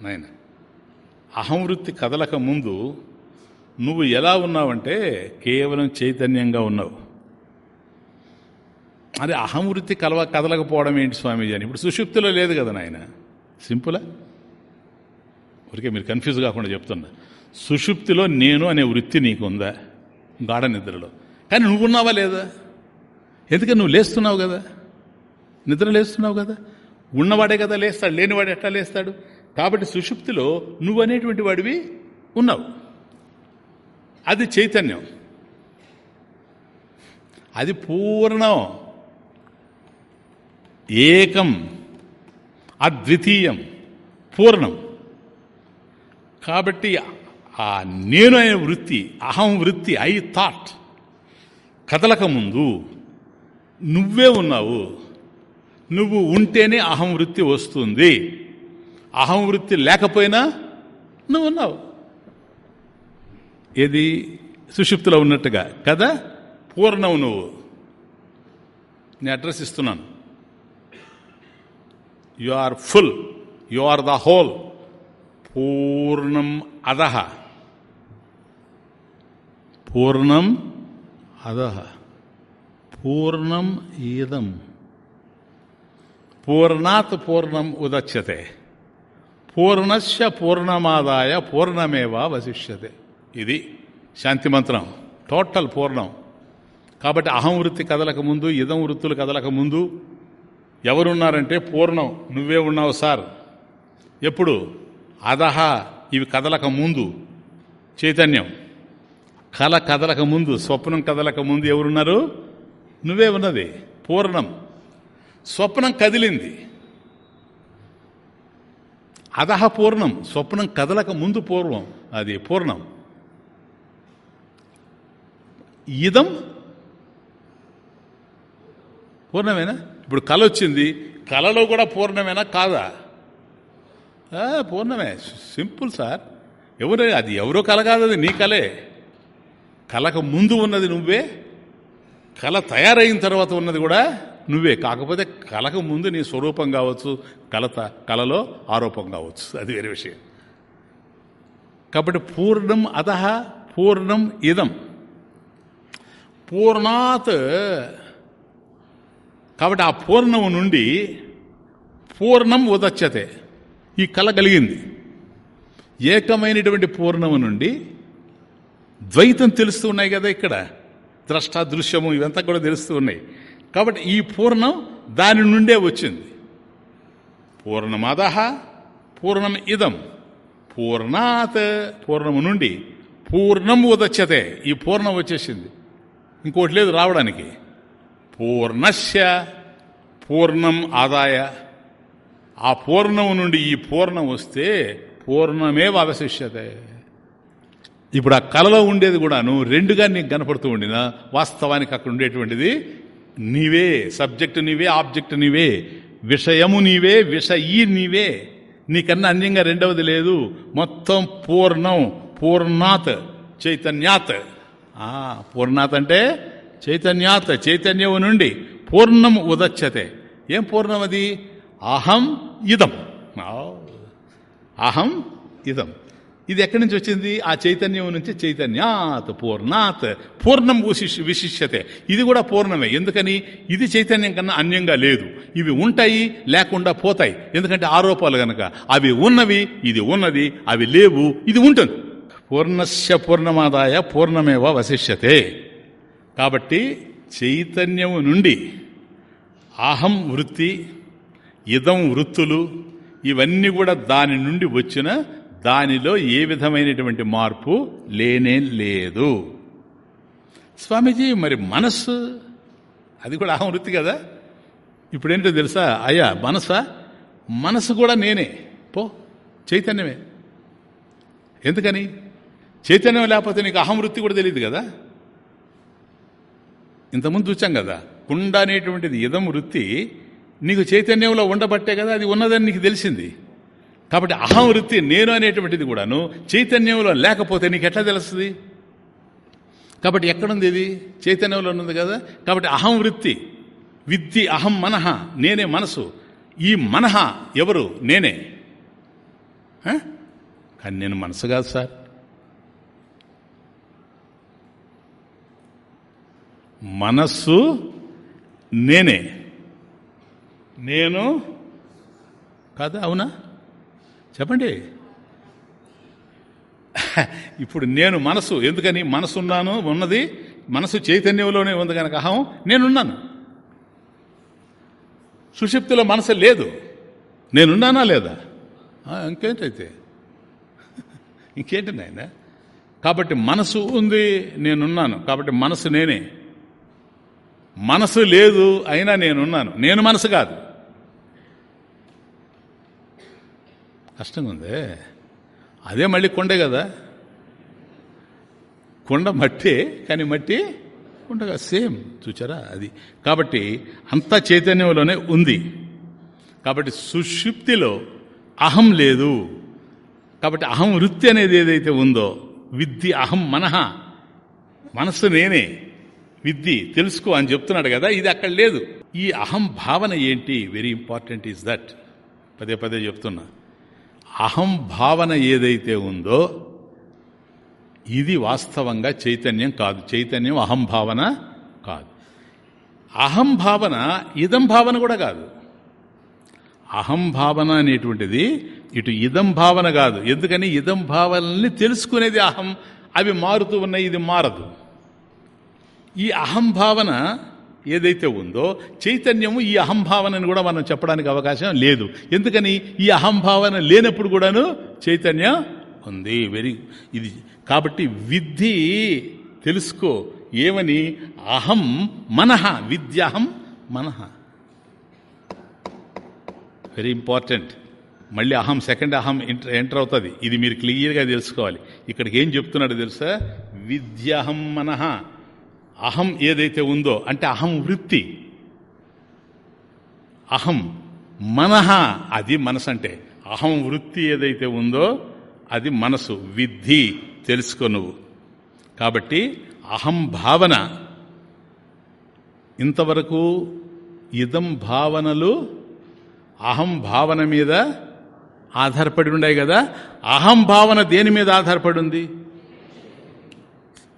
నాయన అహం వృత్తి కదలక ముందు నువ్వు ఎలా ఉన్నావంటే కేవలం చైతన్యంగా ఉన్నావు. అదే అహం వృత్తి కలవ కదలకపోవడం ఏంటి స్వామీజీ అని. ఇప్పుడు సుషుప్తిలో లేదు కదా నాయన? సింపులా? ఊరికే మీరు కన్ఫ్యూజ్ కాకుండా చెప్తున్నా. సుషుప్తిలో నేను అనే వృత్తి నీకు ఉందా గాఢ నిద్రలో. కానీ నువ్వు ఉన్నావా లేదా? ఎందుకని నువ్వు లేస్తున్నావు కదా? నిద్ర లేస్తున్నావు కదా? ఉన్నవాడే కదా లేస్తాడు లేనివాడు ఎట్లా లేస్తాడు? కాబట్టి సుషుప్తిలో నువ్వు అనేటువంటి వాడివి ఉన్నావు. అది చైతన్యం. అది పూర్ణం. ఏకం. అద్వితీయం. పూర్ణం. కాబట్టి ఆ నేను అనే వృత్తి అహం వృత్తి ఐ థాట్ కదలక ముందు నువ్వే ఉన్నావు. నువ్వు ఉంటేనే అహం వృత్తి వస్తుంది. అహం వృత్తి లేకపోయినా నువ్వు ఉన్నావు. ఏది? సుషిప్తులో ఉన్నట్టుగా. కదా? పూర్ణవు నువ్వు. నేను అడ్రస్ ఇస్తున్నాను. You are full. You are the whole. పూర్ణం అదహ పూర్ణం అదహ. పూర్ణం ఈదం. పూర్ణాత్ పూర్ణం ఉదచ్యతే. పూర్ణస్య పూర్ణమాదాయ పూర్ణమేవా వశిష్యతే. ఇది శాంతి మంత్రం. టోటల్ పూర్ణం. కాబట్టి అహం వృత్తి కదలక ముందు ఇదం వృత్తులు కదలక ముందు ఎవరున్నారంటే పూర్ణం. నువ్వే ఉన్నావు సార్. ఎప్పుడు? అదహ. ఇవి కదలక ముందు. చైతన్యం. కళ కదలక ముందు స్వప్నం కదలక ముందు ఎవరున్నారు? నువ్వే ఉన్నది పూర్ణం. స్వప్నం కదిలింది. అదహ పూర్ణం స్వప్నం కదలక ముందు పూర్వం అది పూర్ణం. ఇదం పూర్ణమేనా? ఇప్పుడు కళ వచ్చింది కళలో కూడా పూర్ణమేనా కాదా? పూర్ణమే సింపుల్ సార్. ఎవరు అది ఎవరో కల కాదు అది నీ కలే. కళకు ముందు ఉన్నది నువ్వే కళ తయారైన తర్వాత ఉన్నది కూడా నువ్వే. కాకపోతే కళకు ముందు నీ స్వరూపం కావచ్చు కళత కళలో ఆరోపం కావచ్చు. అది వేరే విషయం. కాబట్టి పూర్ణం అత పూర్ణం ఇదం. పూర్ణాత్ కాబట్టి ఆ పూర్ణము నుండి పూర్ణం ఉదచ్చతే ఈ కళ కలిగింది. ఏకమైనటువంటి పూర్ణము నుండి ద్వైతం తెలుస్తూ ఉన్నాయి కదా ఇక్కడ. ద్రష్ట దృశ్యము ఇవంతా కూడా తెలుస్తూ ఉన్నాయి. కాబట్టి ఈ పూర్ణం దాని నుండే వచ్చింది. పూర్ణమద పూర్ణం ఇదం. పూర్ణాత్ పూర్ణము నుండి పూర్ణం ఉదచ్చతే ఈ పూర్ణం వచ్చేసింది. ఇంకోటి లేదు రావడానికి. పూర్ణస్య పూర్ణం ఆదాయ. ఆ పూర్ణము నుండి ఈ పూర్ణం వస్తే పూర్ణమేవ అవశిష్యతే ఇప్పుడు ఆ కళలో ఉండేది కూడాను రెండుగా నీకు కనపడుతూ ఉండినా వాస్తవానికి అక్కడ ఉండేటువంటిది నీవే సబ్జెక్టు నీవే ఆబ్జెక్టు నీవే విషయము నీవే విషయీ నీవే. నీకన్నా అన్యంగా రెండవది లేదు. మొత్తం పూర్ణం పూర్ణాత్ చైతన్యాత్. ఆ, పూర్ణాత్ అంటే చైతన్యాత్ చైతన్యము నుండి పూర్ణం ఉదచ్చతే ఏం పూర్ణం అది అహం ఇదం. అహం ఇదం. ఇది ఎక్కడి నుంచి వచ్చింది? ఆ చైతన్యం నుంచి చైతన్యాత్ పూర్ణాత్. పూర్ణం విశిష్ విశిష్యతే. ఇది కూడా పూర్ణమే. ఎందుకని? ఇది చైతన్యం కన్నా అన్యంగా లేదు. ఇవి ఉంటాయి లేకుండా పోతాయి. ఎందుకంటే ఆరోపాలు గనక. అవి ఉన్నవి ఇది ఉన్నది అవి లేవు ఇది ఉంటుంది. పూర్ణస్య పూర్ణమాదాయ పూర్ణమేవ వశిష్యతే. కాబట్టి చైతన్యము నుండి అహం వృత్తి ఇదం వృత్తులు ఇవన్నీ కూడా దాని నుండి వచ్చిన దానిలో ఏ విధమైనటువంటి మార్పు లేనే లేదు. స్వామీజీ మరి మనస్సు? అది కూడా అహం వృత్తి కదా? ఇప్పుడేంటో తెలుసా? అయ్యా మనసా? మనసు కూడా నేనే. పో చైతన్యమే. ఎందుకని? చైతన్యం లేకపోతే నీకు అహం వృత్తి కూడా తెలియదు కదా? ఇంతకుముందు చూచాం కదా కుండ అనేటువంటిది ఇదం వృత్తి నీకు చైతన్యంలో ఉండబట్టే కదా అది ఉన్నదని నీకు తెలిసింది. కాబట్టి అహం వృత్తి నేను అనేటువంటిది కూడాను చైతన్యంలో లేకపోతే నీకు ఎట్లా తెలుస్తుంది? కాబట్టి ఎక్కడుంది ఇది? చైతన్యంలో ఉంది కదా. కాబట్టి అహం వృత్తి విద్ది అహం మనహ నేనే మనసు. ఈ మనహ ఎవరు? నేనే. కానీ నేను మనసు కాదు సార్. మనస్సు నేనే. నేను కాదా? అవునా? చెప్పండి. ఇప్పుడు నేను మనసు ఎందుకని మనసు ఉన్నాను ఉన్నది మనసు చైతన్యంలోనే ఉంది కనుక అహం నేనున్నాను. సుషిప్తిలో మనసు లేదు. నేనున్నానా లేదా? ఇంకేంటైతే? ఇంకేంటి నాయన? కాబట్టి మనసు ఉంది నేనున్నాను. కాబట్టి మనసు నేనే. మనసు లేదు అయినా నేనున్నాను. నేను మనసు కాదు. కష్టంగా ఉంది. అదే మళ్ళీ కొండే కదా. కొండ మట్టే కానీ మట్టి ఉండగా సేమ్ చూచారా అది. కాబట్టి అంతా చైతన్యంలోనే ఉంది. కాబట్టి సుషుప్తిలో అహం లేదు. కాబట్టి అహం వృత్తి అనేది ఏదైతే ఉందో విద్య అహం మనహ. మనస్సు నేనే. విద్ది తెలుసుకో అని చెప్తున్నాడు కదా ఇది అక్కడ లేదు. ఈ అహం భావన ఏంటి? వెరీ ఇంపార్టెంట్ ఈజ్ దట్ పదే పదే చెప్తున్నా. అహం భావన ఏదైతే ఉందో ఇది వాస్తవంగా చైతన్యం కాదు. చైతన్యం అహం భావన కాదు. అహం భావన ఇదం భావన కూడా కాదు. అహం భావన అనేటువంటిది ఇటు ఇదం భావన కాదు. ఎందుకని? ఇదం భావనల్ని తెలుసుకునేది అహం. అవి మారుతూ ఉన్నాయి ఇది మారదు. ఈ అహం భావన ఏదైతే ఉందో చైతన్యము ఈ అహంభావనని కూడా మనం చెప్పడానికి అవకాశం లేదు. ఎందుకని? ఈ అహంభావన లేనప్పుడు కూడాను చైతన్యం ఉంది. వెరీ ఇది కాబట్టి విద్ధి తెలుసుకో. ఏమని? అహం మనహ విద్యాహం మనహ. Very important. మళ్ళీ అహం సెకండ్ అహం ఎంటర్ ఎంటర్ అవుతుంది. ఇది మీరు క్లియర్గా తెలుసుకోవాలి. ఇక్కడికి ఏం చెప్తున్నాడు తెలుసా? విద్యాహం మనహ. అహం ఏదైతే ఉందో అంటే అహం వృత్తి. అహం మనహ అది మనసు అంటే అహం వృత్తి ఏదైతే ఉందో అది మనసు. విద్ధి తెలుసుకో నువ్వు. కాబట్టి అహం భావన. ఇంతవరకు ఇదం భావనలు అహం భావన మీద ఆధారపడి ఉన్నాయి కదా. అహం భావన దేని మీద ఆధారపడి ఉంది?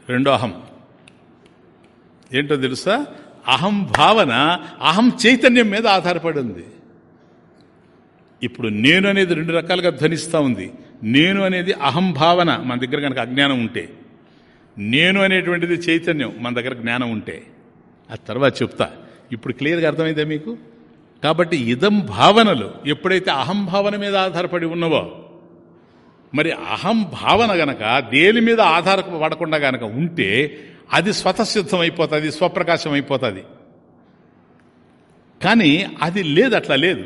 రెండో అహం. ఏంటో తెలుసా? అహం భావన అహం చైతన్యం మీద ఆధారపడి ఉంది. ఇప్పుడు నేను అనేది రెండు రకాలుగా ధ్వనిస్తూ ఉంది. నేను అనేది అహం భావన మన దగ్గర కనుక అజ్ఞానం ఉంటే. నేను అనేటువంటిది చైతన్యం మన దగ్గర జ్ఞానం ఉంటే. ఆ తర్వాత చెప్తా. ఇప్పుడు క్లియర్గా అర్థమైందా మీకు? కాబట్టి ఇదం భావనలు ఎప్పుడైతే అహం భావన మీద ఆధారపడి ఉన్నవో మరి అహం భావన గనక దేని మీద ఆధారపడకుండా గనక ఉంటే అది స్వతసిద్ధం అయిపోతుంది స్వప్రకాశం అయిపోతుంది. కానీ అది లేదు అట్లా లేదు.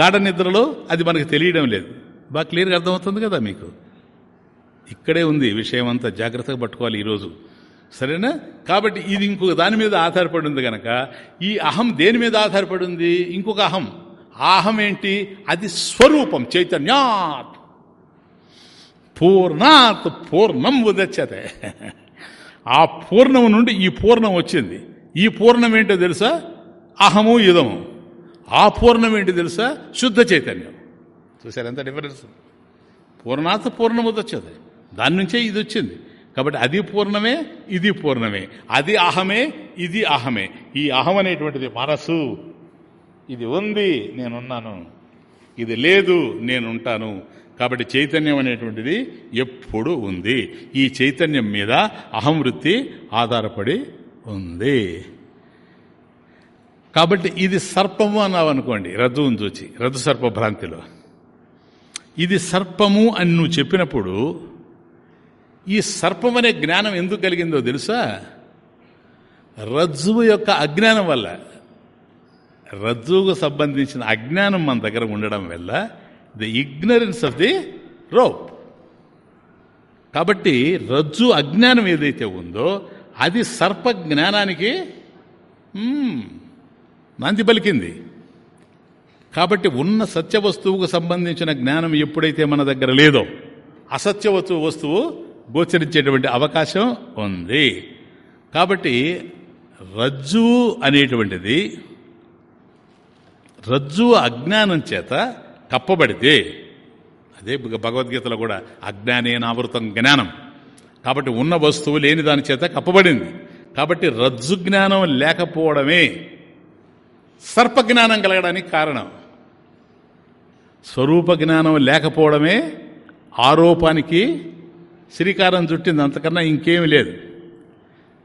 గాఢ నిద్రలో అది మనకు తెలియడం లేదు. బాగా క్లియర్గా అర్థమవుతుంది కదా మీకు? ఇక్కడే ఉంది విషయం అంతా జాగ్రత్తగా పట్టుకోవాలి ఈరోజు సరేనా? కాబట్టి ఇది ఇంకొక దాని మీద ఆధారపడి ఉంది కనుక ఈ అహం దేని మీద ఆధారపడి ఉంది? ఇంకొక అహం. ఆ అహం ఏంటి? అది స్వరూపం చైతన్యాత్. పూర్ణాత్ పూర్ణం ఉదచ్చతే ఆ పూర్ణం నుండి ఈ పూర్ణం వచ్చింది. ఈ పూర్ణం ఏంటో తెలుసా? అహము ఇదము. ఆ పూర్ణం ఏంటి తెలుసా? శుద్ధ చైతన్యం. చూసారు ఎంత డిఫరెన్స్ పూర్ణాత్ పూర్ణముదొచ్చేది దాని నుంచే ఇది వచ్చింది. కాబట్టి అది పూర్ణమే ఇది పూర్ణమే. అది అహమే ఇది అహమే. ఈ అహం అనేటువంటిది మనసు ఇది ఉంది నేనున్నాను. ఇది లేదు నేనుంటాను. కాబట్టి చైతన్యం అనేటువంటిది ఎప్పుడు ఉంది. ఈ చైతన్యం మీద అహం వృత్తి ఆధారపడి ఉంది. కాబట్టి ఇది సర్పము అన్నావు అనుకోండి రజ్జువును చూచి రజ్జు సర్ప భ్రాంతిలో. ఇది సర్పము అని నువ్వు చెప్పినప్పుడు ఈ సర్పం అనే జ్ఞానం ఎందుకు కలిగిందో తెలుసా? రజ్జువు యొక్క అజ్ఞానం వల్ల రజ్జువుకు సంబంధించిన అజ్ఞానం మన దగ్గర ఉండడం వల్ల the ignorance of the rope కాబట్టి రజ్జు అజ్ఞానం ఏదైతే ఉందో అది సర్ప జ్ఞానానికి నంది పలికింది. కాబట్టి ఉన్న సత్య వస్తువుకు సంబంధించిన జ్ఞానం ఎప్పుడైతే మన దగ్గర లేదో అసత్య వస్తువు గోచరించేటువంటి అవకాశం ఉంది. కాబట్టి రజ్జు అనేటువంటిది రజ్జు అజ్ఞానం చేత కప్పబడితే అదే భగవద్గీతలో కూడా అజ్ఞానేనావృతం జ్ఞానం. కాబట్టి ఉన్న వస్తువు లేని దాని చేత కప్పబడింది. కాబట్టి రజ్జు జ్ఞానం లేకపోవడమే సర్పజ్ఞానం కలగడానికి కారణం. స్వరూప జ్ఞానం లేకపోవడమే ఆరోపానికి శ్రీకారం చుట్టింది. అంతకన్నా ఇంకేమి లేదు.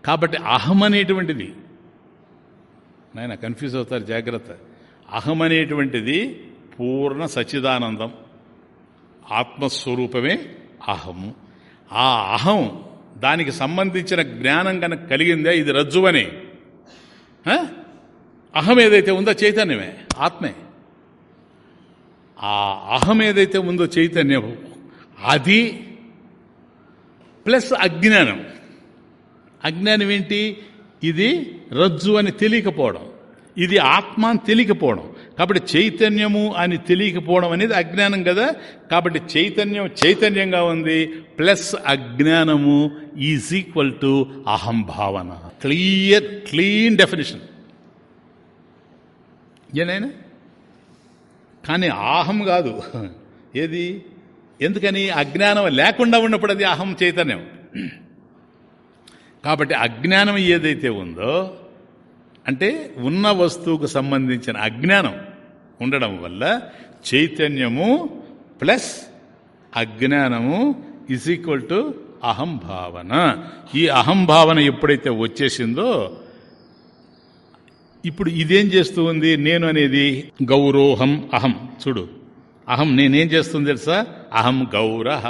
కాబట్టి అహం అనేటువంటిది. నాయన కన్ఫ్యూజ్ అవుతారు జాగ్రత్త. అహం అనేటువంటిది పూర్ణ సచిదానందం ఆత్మస్వరూపమే అహము. ఆ అహం దానికి సంబంధించిన జ్ఞానం కనుక కలిగిందే ఇది రజ్జువని. అహం ఏదైతే ఉందో చైతన్యమే ఆత్మే. ఆ అహం ఏదైతే ఉందో చైతన్యం అది ప్లస్ అజ్ఞానం. అజ్ఞానం ఏంటి? ఇది రజ్జు అని తెలియకపోవడం. ఇది ఆత్మ అని తెలియకపోవడం. కాబట్టి చైతన్యము అని తెలియకపోవడం అనేది అజ్ఞానం కదా. కాబట్టి చైతన్యం చైతన్యంగా ఉంది. ప్లస్ అజ్ఞానము ఈజ్ ఈక్వల్ టు అహం భావన క్లియర్ క్లీన్ డెఫినేషన్. ఏనైనా? కానీ అహం కాదు. ఏది? ఎందుకని? అజ్ఞానం లేకుండా ఉన్నప్పుడు అది అహం చైతన్యం. కాబట్టి అజ్ఞానం ఏదైతే ఉందో అంటే ఉన్న వస్తువుకు సంబంధించిన అజ్ఞానం ఉండడం వల్ల చైతన్యము ప్లస్ అజ్ఞానము ఇస్ ఈక్వల్ టు అహం భావన ఈ అహం భావన ఎప్పుడైతే వచ్చేసిందో ఇప్పుడు ఇదేం చేస్తూ ఉంది? నేను అనేది గౌరోహం అహం. చూడు అహం నేనేం చేస్తుంది తెలుసా? అహం గౌరహ.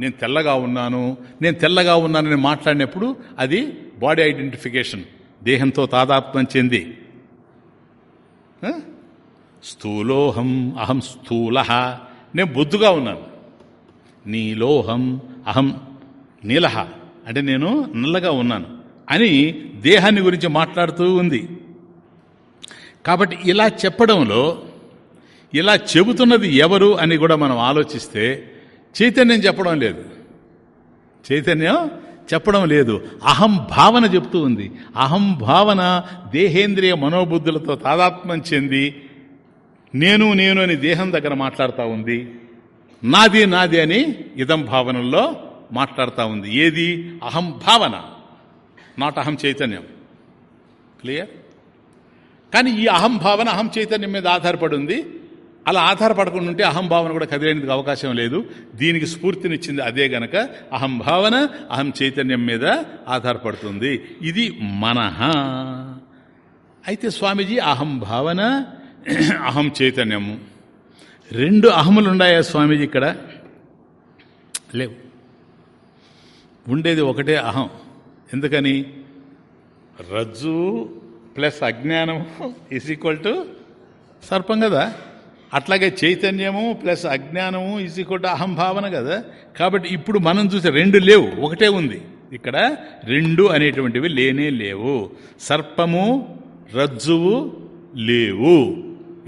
నేను తెల్లగా ఉన్నాను. నేను తెల్లగా ఉన్నానని మాట్లాడినప్పుడు అది బాడీ ఐడెంటిఫికేషన్ దేహంతో తాదాత్మ్యం చెంది. స్థూలోహం అహం స్థూల. నేను బొద్దుగా ఉన్నాను. నీలోహం అహం నీలహ అంటే నేను నల్లగా ఉన్నాను అని దేహాన్ని గురించి మాట్లాడుతూ ఉంది. కాబట్టి ఇలా చెప్పడంలో ఇలా చెబుతున్నది ఎవరు అని కూడా మనం ఆలోచిస్తే చైతన్యం చెప్పడం లేదు. చైతన్యం చెప్పడం లేదు. అహం భావన చెప్తూ ఉంది. అహం భావన దేహేంద్రియ మనోబుద్ధులతో తాదాత్మ్యం చెంది నేను నేను అని దేహం దగ్గర మాట్లాడుతూ ఉంది. నాది నాది అని ఇదం భావనల్లో మాట్లాడుతూ ఉంది. ఏది? అహం భావన. నాట్ అహం చైతన్యం. క్లియర్? కానీ ఈ అహం భావన అహం చైతన్యం మీద ఆధారపడి ఉంది. అలా ఆధారపడకుండా ఉంటే అహం భావన కూడా కదిలేందుకు అవకాశం లేదు. దీనికి స్ఫూర్తినిచ్చింది అదే గనక అహం భావన అహం చైతన్యం మీద ఆధారపడుతుంది. ఇది మనహ. అయితే స్వామీజీ అహం భావన అహం చైతన్యము. రెండు అహములు ఉన్నాయా స్వామీజీ ఇక్కడ? లేవు. ఉండేది ఒకటే అహం. ఎందుకని? రజ్జు ప్లస్ అజ్ఞానము ఈజ్ ఈక్వల్ టు సర్పం కదా? అట్లాగే చైతన్యము ప్లస్ అజ్ఞానము ఈజ్ కూడా అహంభావన కదా. కాబట్టి ఇప్పుడు మనం చూసే రెండు లేవు. ఒకటే ఉంది. ఇక్కడ రెండు అనేటువంటివి లేనే లేవు. సర్పము రజ్జువు లేవు.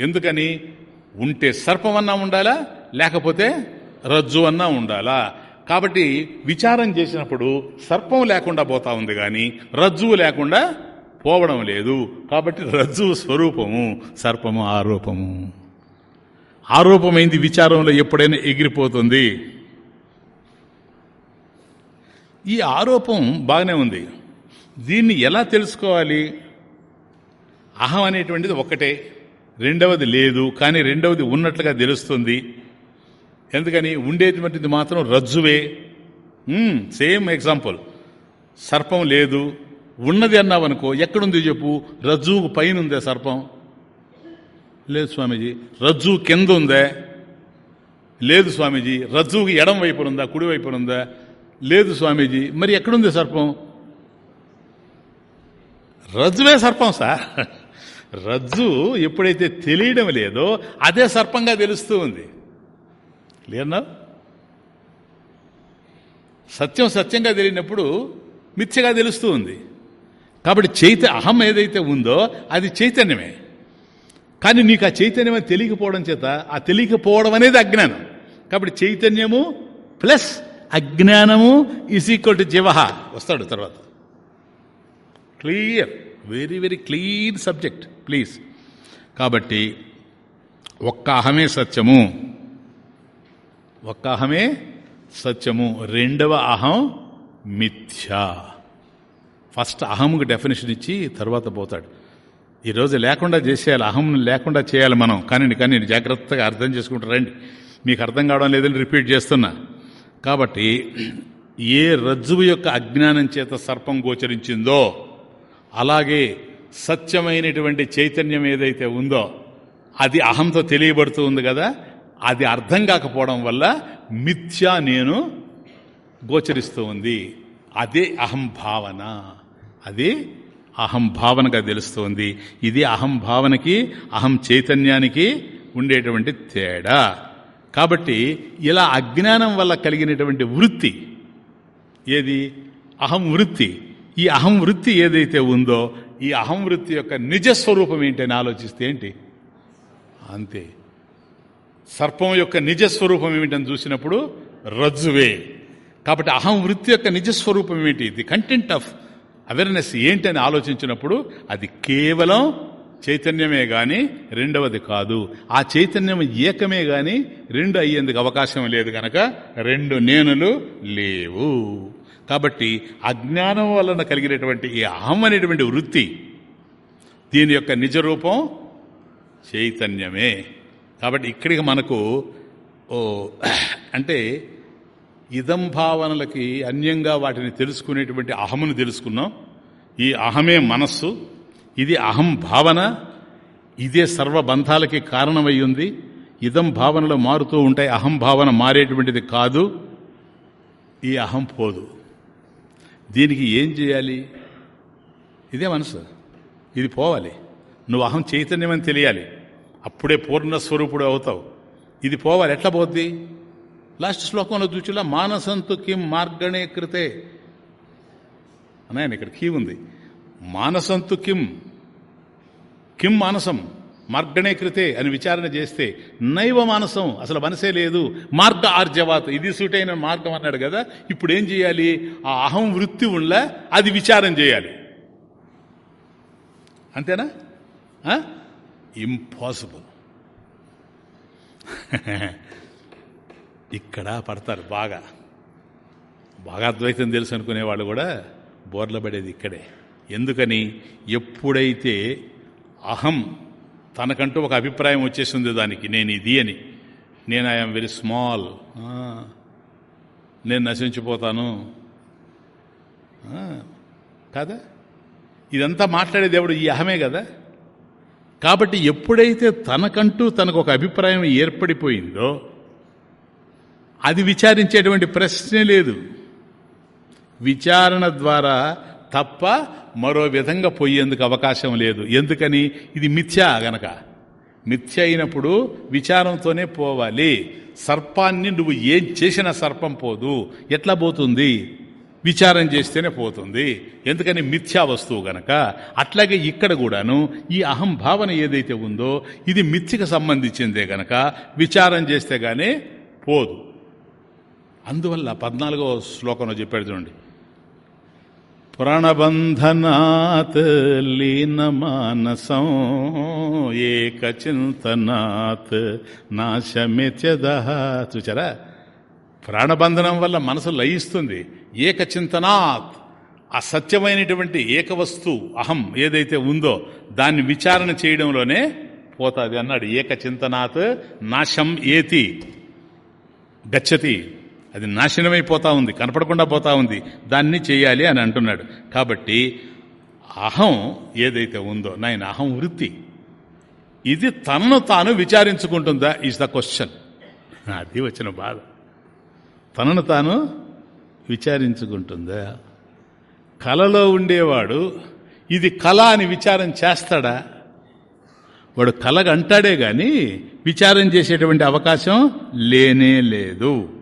ఎందుకని? ఉంటే సర్పం అన్నా ఉండాలా? లేకపోతే రజ్జు అన్నా ఉండాలా? కాబట్టి విచారం చేసినప్పుడు సర్పం లేకుండా పోతా ఉంది కానీ రజ్జువు లేకుండా పోవడం లేదు. కాబట్టి రజ్జువు స్వరూపము సర్పము ఆరోపము. ఆరోపమైంది విచారంలో ఎప్పుడైనా ఎగిరిపోతుంది. ఈ ఆరోపం బాగానే ఉంది. దీన్ని ఎలా తెలుసుకోవాలి? అహం అనేటువంటిది ఒక్కటే రెండవది లేదు కానీ రెండవది ఉన్నట్లుగా తెలుస్తుంది. ఎందుకని? ఉండేటువంటిది మాత్రం రజ్జువే. Same example. సర్పం లేదు. ఉన్నది అన్నావనుకో ఎక్కడుంది చెప్పు? రజ్జువుకు పైన ఉందే సర్పం? లేదు స్వామీజీ రజ్జు కింద ఉందా. లేదు స్వామీజీ రజ్జుకి ఎడం వైపునుందా కుడి వైపునుందా లేదు స్వామీజీ మరి ఎక్కడుంది సర్పం? రజ్జువే సర్పం సార్. రజ్జు ఎప్పుడైతే తెలియడం లేదో అదే సర్పంగా తెలుస్తూ ఉంది. లేదన్నా సత్యం సత్యంగా తెలియనప్పుడు మిథ్యగా తెలుస్తూ ఉంది. కాబట్టి చైత అహం ఏదైతే ఉందో అది చైతన్యమే. కానీ నీకు ఆ చైతన్యమే తెలియకపోవడం చేత ఆ తెలియకపోవడం అనేది అజ్ఞానం. కాబట్టి చైతన్యము ప్లస్ అజ్ఞానము ఈజ్ ఈక్వల్ టు జీవహ. వస్తాడు తర్వాత. Clear very very clean subject please కాబట్టి ఒక్క అహమే సత్యము. ఒక్క అహమే సత్యము. రెండవ అహం మిథ్యా. ఫస్ట్ అహంకు డెఫినేషన్ ఇచ్చి తర్వాత పోతాడు. ఈరోజు లేకుండా చేసేయాలి అహం లేకుండా చేయాలి మనం. కానీ కానీ జాగ్రత్తగా అర్థం చేసుకుంటారండి మీకు అర్థం కావడం లేదని రిపీట్ చేస్తున్నా. కాబట్టి ఏ రజ్జువు యొక్క అజ్ఞానం చేత సర్పం గోచరించిందో అలాగే సత్యమైనటువంటి చైతన్యం ఏదైతే ఉందో అది అహంతో తెలియబడుతూ ఉంది కదా అది అర్థం కాకపోవడం వల్ల మిథ్యా నేను గోచరిస్తూ ఉంది. అదే అహం భావన. అది అహం భావనగా తెలుస్తోంది. ఇది అహం భావనకి అహం చైతన్యానికి ఉండేటువంటి తేడా. కాబట్టి ఇలా అజ్ఞానం వల్ల కలిగినటువంటి వృత్తి ఏది? అహం వృత్తి. ఈ అహం వృత్తి ఏదైతే ఉందో ఈ అహం వృత్తి యొక్క నిజస్వరూపం ఏంటని ఆలోచిస్తే ఏంటి? అంతే. సర్పం యొక్క నిజస్వరూపం ఏమిటని చూసినప్పుడు రజ్జువే. కాబట్టి అహం వృత్తి యొక్క నిజస్వరూపం ఏమిటి? ది కంటెంట్ ఆఫ్ అవేర్నెస్ ఏంటని ఆలోచించినప్పుడు అది కేవలం చైతన్యమే కానీ రెండవది కాదు. ఆ చైతన్యం ఏకమే కానీ రెండు అయ్యేందుకు అవకాశం లేదు కనుక రెండు నేనులు లేవు. కాబట్టి అజ్ఞానం వలన కలిగినటువంటి ఈ అహం అనేటువంటి వృత్తి దీని యొక్క నిజరూపం చైతన్యమే. కాబట్టి ఇక్కడికి మనకు ఓ అంటే ఇదం భావనలకి అన్యంగా వాటిని తెలుసుకునేటువంటి అహమును తెలుసుకున్నాం. ఈ అహమే మనస్సు ఇది అహం భావన ఇదే సర్వబంధాలకి కారణమై ఉంది ఇదం భావనలు మారుతూ ఉంటాయి అహం భావన మారేటువంటిది కాదు ఈ అహం పోదు. దీనికి ఏం చేయాలి? ఇదే మనసు ఇది పోవాలి. నువ్వు అహం చైతన్యమని తెలియాలి. అప్పుడే పూర్ణస్వరూపుడు అవుతావు. ఇది పోవాలి. ఎట్లా పోద్ది? లాస్ట్ శ్లోకంలో చూచిలా మానసంతు కిం మార్గణే కృతే. అన్నాయన ఇక్కడ కీ ఉంది. మానసంతు కిం కిం మానసం మార్గణే కృతే అని విచారణ చేస్తే నైవ మానసం అసలు మనసే లేదు మార్గ ఆర్జవాత ఇది సూటైన మార్గం అన్నాడు కదా ఇప్పుడు ఏం చేయాలి? ఆ అహం వృత్తి ఉండ అది విచారం చేయాలి. అంతేనా? ఇంపాసిబుల్. ఇక్కడ పడతారు బాగా. బాగా అద్వైతం తెలుసు అనుకునేవాళ్ళు కూడా బోర్ల పడేది ఇక్కడే. ఎందుకని? ఎప్పుడైతే అహం తనకంటూ ఒక అభిప్రాయం వచ్చేసింది దానికి నేను ఇది అని. నేను ఐఎమ్ వెరీ స్మాల్. నేను నశించిపోతాను. కాదా? ఇదంతా మాట్లాడే దేవుడు ఈ అహమే కదా? కాబట్టి ఎప్పుడైతే తనకంటూ తనకు ఒక అభిప్రాయం ఏర్పడిపోయిందో అది విచారించేటువంటి ప్రశ్నే లేదు. విచారణ ద్వారా తప్ప మరో విధంగా పోయేందుకు అవకాశం లేదు. ఎందుకని? ఇది మిథ్య గనక. మిథ్య అయినప్పుడు విచారంతోనే పోవాలి. సర్పాన్ని నువ్వు ఏం చేసినా సర్పం పోదు. ఎట్లా పోతుంది? విచారం చేస్తేనే పోతుంది. ఎందుకని? మిథ్యా వస్తువు గనక. అట్లాగే ఇక్కడ కూడాను ఈ అహం భావన ఏదైతే ఉందో ఇది మిథ్యకు సంబంధించిందే గనక విచారం చేస్తే గానే పోదు. అందువల్ల పద్నాలుగో శ్లోకంలో చెప్పాడు చూడండి. ప్రణబంధనాత్ లీనమానసం ఏకచింతనాత్ చింతనాత్ చూచారా? ప్రాణబంధనం వల్ల మనసు లయిస్తుంది. ఏకచింతనాత్ ఆ సత్యమైనటువంటి ఏకవస్తు అహం ఏదైతే ఉందో దాన్ని విచారణ చేయడంలోనే పోతుంది అన్నాడు. ఏకచింతనాత్ నాశం ఏతి గచ్చతి. అది నాశనమైపోతా ఉంది కనపడకుండా పోతా ఉంది. దాన్ని చేయాలి అని అంటున్నాడు. కాబట్టి అహం ఏదైతే ఉందో నాయన అహం వృత్తి ఇది తనను తాను విచారించుకుంటుందా ఈజ్ ద క్వశ్చన్ అది వచ్చిన బాధ. తనను తాను విచారించుకుంటుందా? కలలో ఉండేవాడు ఇది కళ అని విచారం చేస్తాడా? వాడు కలగంటాడే కానీ విచారం చేసేటువంటి అవకాశం లేనే లేదు.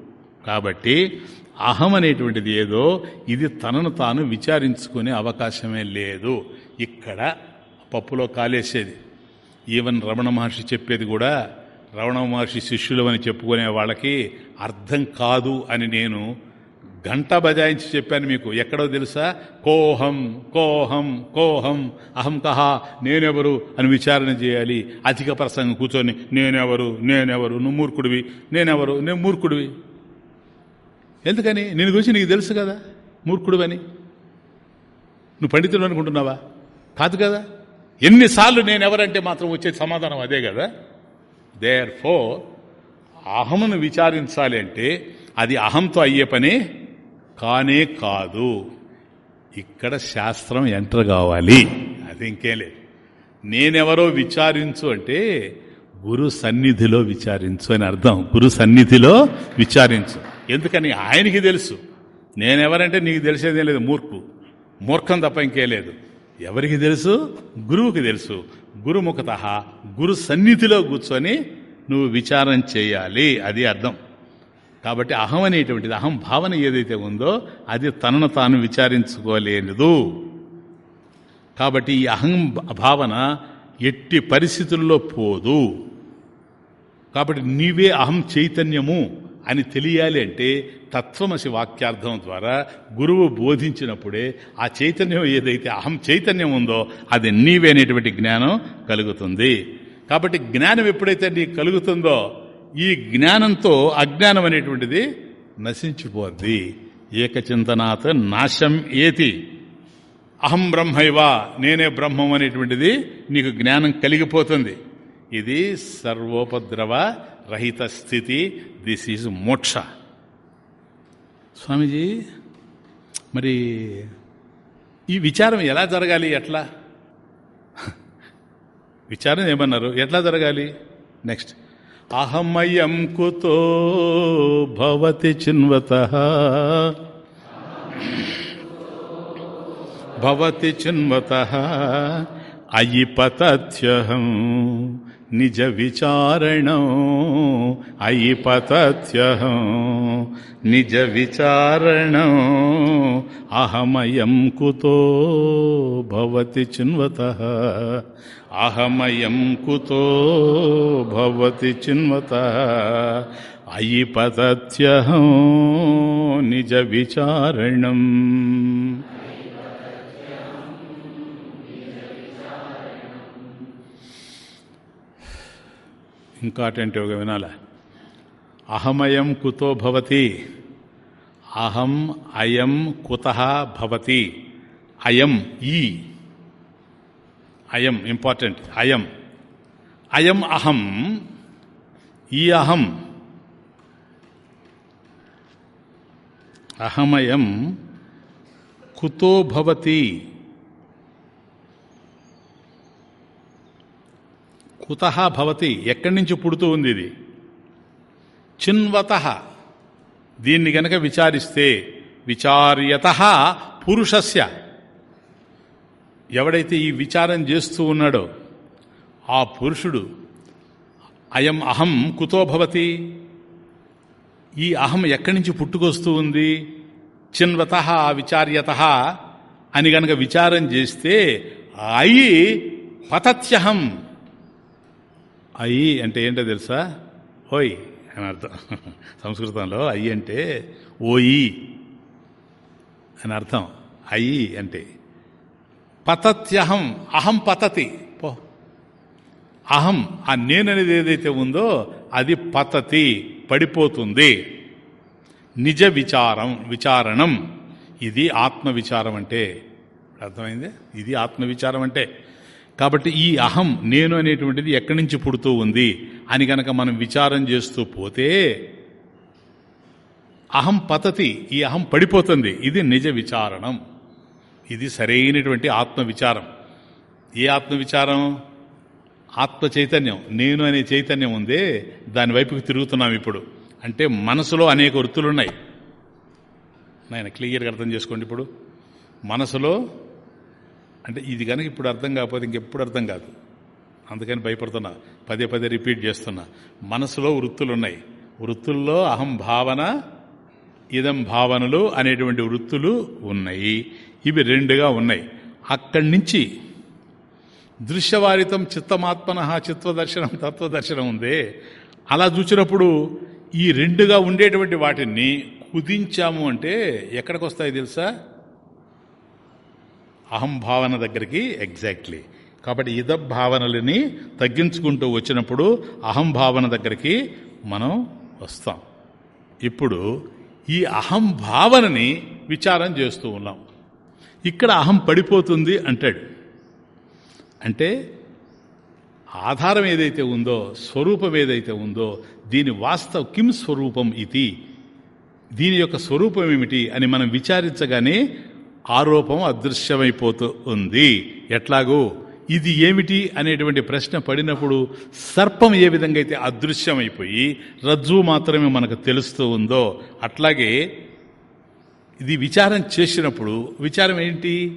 కాబట్టి అహం అనేటువంటిది ఏదో ఇది తనను తాను విచారించుకునే అవకాశమే లేదు. ఇక్కడ పప్పులో కాలేసేది. ఈవెన్ రమణ మహర్షి చెప్పేది కూడా రమణ మహర్షి శిష్యులు అని చెప్పుకునే వాళ్ళకి అర్థం కాదు అని నేను గంట బజాయించి చెప్పాను మీకు. ఎక్కడో తెలుసా? కోహం కోహం కోహం అహం కహా నేనెవరు అని విచారణ చేయాలి. అధిక ప్రసంగం కూర్చొని నేనెవరు నేనెవరు నువ్వు మూర్ఖుడివి నేనెవరు నేను మూర్ఖుడివి. ఎందుకని? నేను గురించి నీకు తెలుసు కదా మూర్ఖుడు అని నువ్వు పండితుడు అనుకుంటున్నావా? కాదు కదా. ఎన్నిసార్లు నేను ఎవరంటే మాత్రం వచ్చే సమాధానం అదే కదా. దేర్ ఫో అహమును విచారించాలి అంటే అది అహంతో అయ్యే పని కానే కాదు. ఇక్కడ శాస్త్రం ఎంటర్ కావాలి. అది ఇంకేం లేదు. నేనెవరో విచారించు అంటే గురు సన్నిధిలో విచారించు అని అర్థం. గురు సన్నిధిలో విచారించు. ఎందుకని ఆయనకి తెలుసు. నేనెవరంటే నీకు తెలిసేదే లేదు మూర్ఖు. మూర్ఖం తప్ప ఇంకే లేదు. ఎవరికి తెలుసు? గురువుకి తెలుసు. గురుముఖత గురు సన్నిధిలో కూర్చొని నువ్వు విచారం చేయాలి. అది అర్థం. కాబట్టి అహం అనేటువంటిది అహం భావన ఏదైతే ఉందో అది తనను తాను విచారించుకోలేనిదు. కాబట్టి ఈ అహం భావన ఎట్టి పరిస్థితుల్లో పోదు. కాబట్టి నీవే అహం చైతన్యము. అని తెలియాలి అంటే తత్వమసి వాక్యార్థం ద్వారా గురువు బోధించినప్పుడే ఆ చైతన్యం ఏదైతే అహం చైతన్యం ఉందో అది నీవే అనేటువంటి జ్ఞానం కలుగుతుంది. కాబట్టి జ్ఞానం ఎప్పుడైతే నీకు కలుగుతుందో ఈ జ్ఞానంతో అజ్ఞానం అనేటువంటిది నశించిపోద్ది. ఏకచింతనాత్ నాశం ఏతి. అహం బ్రహ్మైవా నేనే బ్రహ్మం అనేటువంటిది నీకు జ్ఞానం కలిగిపోతుంది. ఇది సర్వోపద్రవ రహిత స్థితి దిస్ ఈజ్ మోక్ష. స్వామీజీ మరి ఈ విచారం ఎలా జరగాలి ఎట్లా? విచారం ఏమన్నారు? ఎట్లా జరగాలి? నెక్స్ట్ అహమయం కుతో భవతి చిన్వత. భవతి చిన్వత. అయి పతథ్యహం నిజ విచారణం అయి పతథ్యహం నిజ విచారణం అహమయం కుతో భవతి చిన్వత. అహమయం కుతో భవతి చిన్వత. అయి పతథ్యహం నిజ విచారణం. ఇంకా అటెంటివ్గా వినాల? అహమయం కుతో భవతి అహం అయం కుత భవతి అయం ఈ. అయం ఇంపార్టెంట్ అయం. అయం అహం ఈ అహం. అహమయం కుతో భవతి కుతహ భవతి ఎక్కడి నుంచి పుడుతూ ఉంది ఇది? చిన్వత. దీన్ని గనక విచారిస్తే విచార్యత పురుషస్య. ఎవడైతే ఈ విచారం చేస్తూ ఉన్నాడో ఆ పురుషుడు అయం అహం కుతో భవతి. ఈ అహం ఎక్కడి నుంచి పుట్టుకొస్తూ ఉంది? చిన్వత విచార్యత అని గనక విచారం చేస్తే అయి పతత్యహం. అయి అంటే ఏంటో తెలుసా? ఓయ్ అని అర్థం. సంస్కృతంలో అయ్యి అంటే ఓయి అని అర్థం. అయి అంటే పతత్యహం అహం పతతి. పో. అహం ఆ నేననేది ఏదైతే ఉందో అది పతతి పడిపోతుంది. నిజ విచారం విచారణం. ఇది ఆత్మ విచారం అంటే. అర్థమైంది? ఇది ఆత్మ విచారం అంటే. కాబట్టి ఈ అహం నేను అనేటువంటిది ఎక్కడి నుంచి పుడుతూ ఉంది అని గనక మనం విచారం చేస్తూ పోతే అహం పతతి ఈ అహం పడిపోతుంది. ఇది నిజ విచారణం. ఇది సరైనటువంటి ఆత్మ విచారం ఏ ఆత్మ విచారం ఆత్మ చైతన్యం. నేను అనే చైతన్యం ఉందే దాని వైపుకి తిరుగుతున్నాం ఇప్పుడు. అంటే మనసులో అనేక వృత్తులున్నాయి. నాయన క్లియర్గా అర్థం చేసుకోండి ఇప్పుడు. మనసులో అంటే ఇది కనుక ఇప్పుడు అర్థం కాకపోతే ఇంకెప్పుడు అర్థం కాదు. అందుకని భయపడుతున్నా. పదే పదే రిపీట్ చేస్తున్నా. మనసులో వృత్తులు ఉన్నాయి వృత్తుల్లో అహం భావన ఇదం భావనలు అనేటువంటి వృత్తులు ఉన్నాయి. ఇవి రెండుగా ఉన్నాయి. అక్కడి నుంచి దృశ్యవారితం చిత్తమాత్మన చిత్వదర్శనం తత్వదర్శనం ఉందే. అలా చూసినప్పుడు ఈ రెండుగా ఉండేటువంటి వాటిని కుదించాము అంటే ఎక్కడికి వస్తాయి తెలుసా? అహంభావన దగ్గరికి ఎగ్జాక్ట్లీ. కాబట్టి ఇద భావనలని తగ్గించుకుంటూ వచ్చినప్పుడు అహంభావన దగ్గరికి మనం వస్తాం. ఇప్పుడు ఈ అహంభావనని విచారం చేస్తూ ఉన్నాం. ఇక్కడ అహం పడిపోతుంది అంటాడు. అంటే ఆధారం ఏదైతే ఉందో స్వరూపం ఏదైతే ఉందో దీని వాస్తవ కిం స్వరూపం ఇది. దీని యొక్క స్వరూపం ఏమిటి అని మనం విచారించగానే ఆరోపం అదృశ్యమైపోతూ ఉంది ఎట్లాగో? ఇది ఏమిటి అనేటువంటి ప్రశ్న పడినప్పుడు సర్పం ఏ విధంగా అయితే అదృశ్యమైపోయి రజ్జు మాత్రమే మనకు తెలుస్తూ ఉందో అట్లాగే ఇది విచారం చేసినప్పుడు విచారం ఏంటి?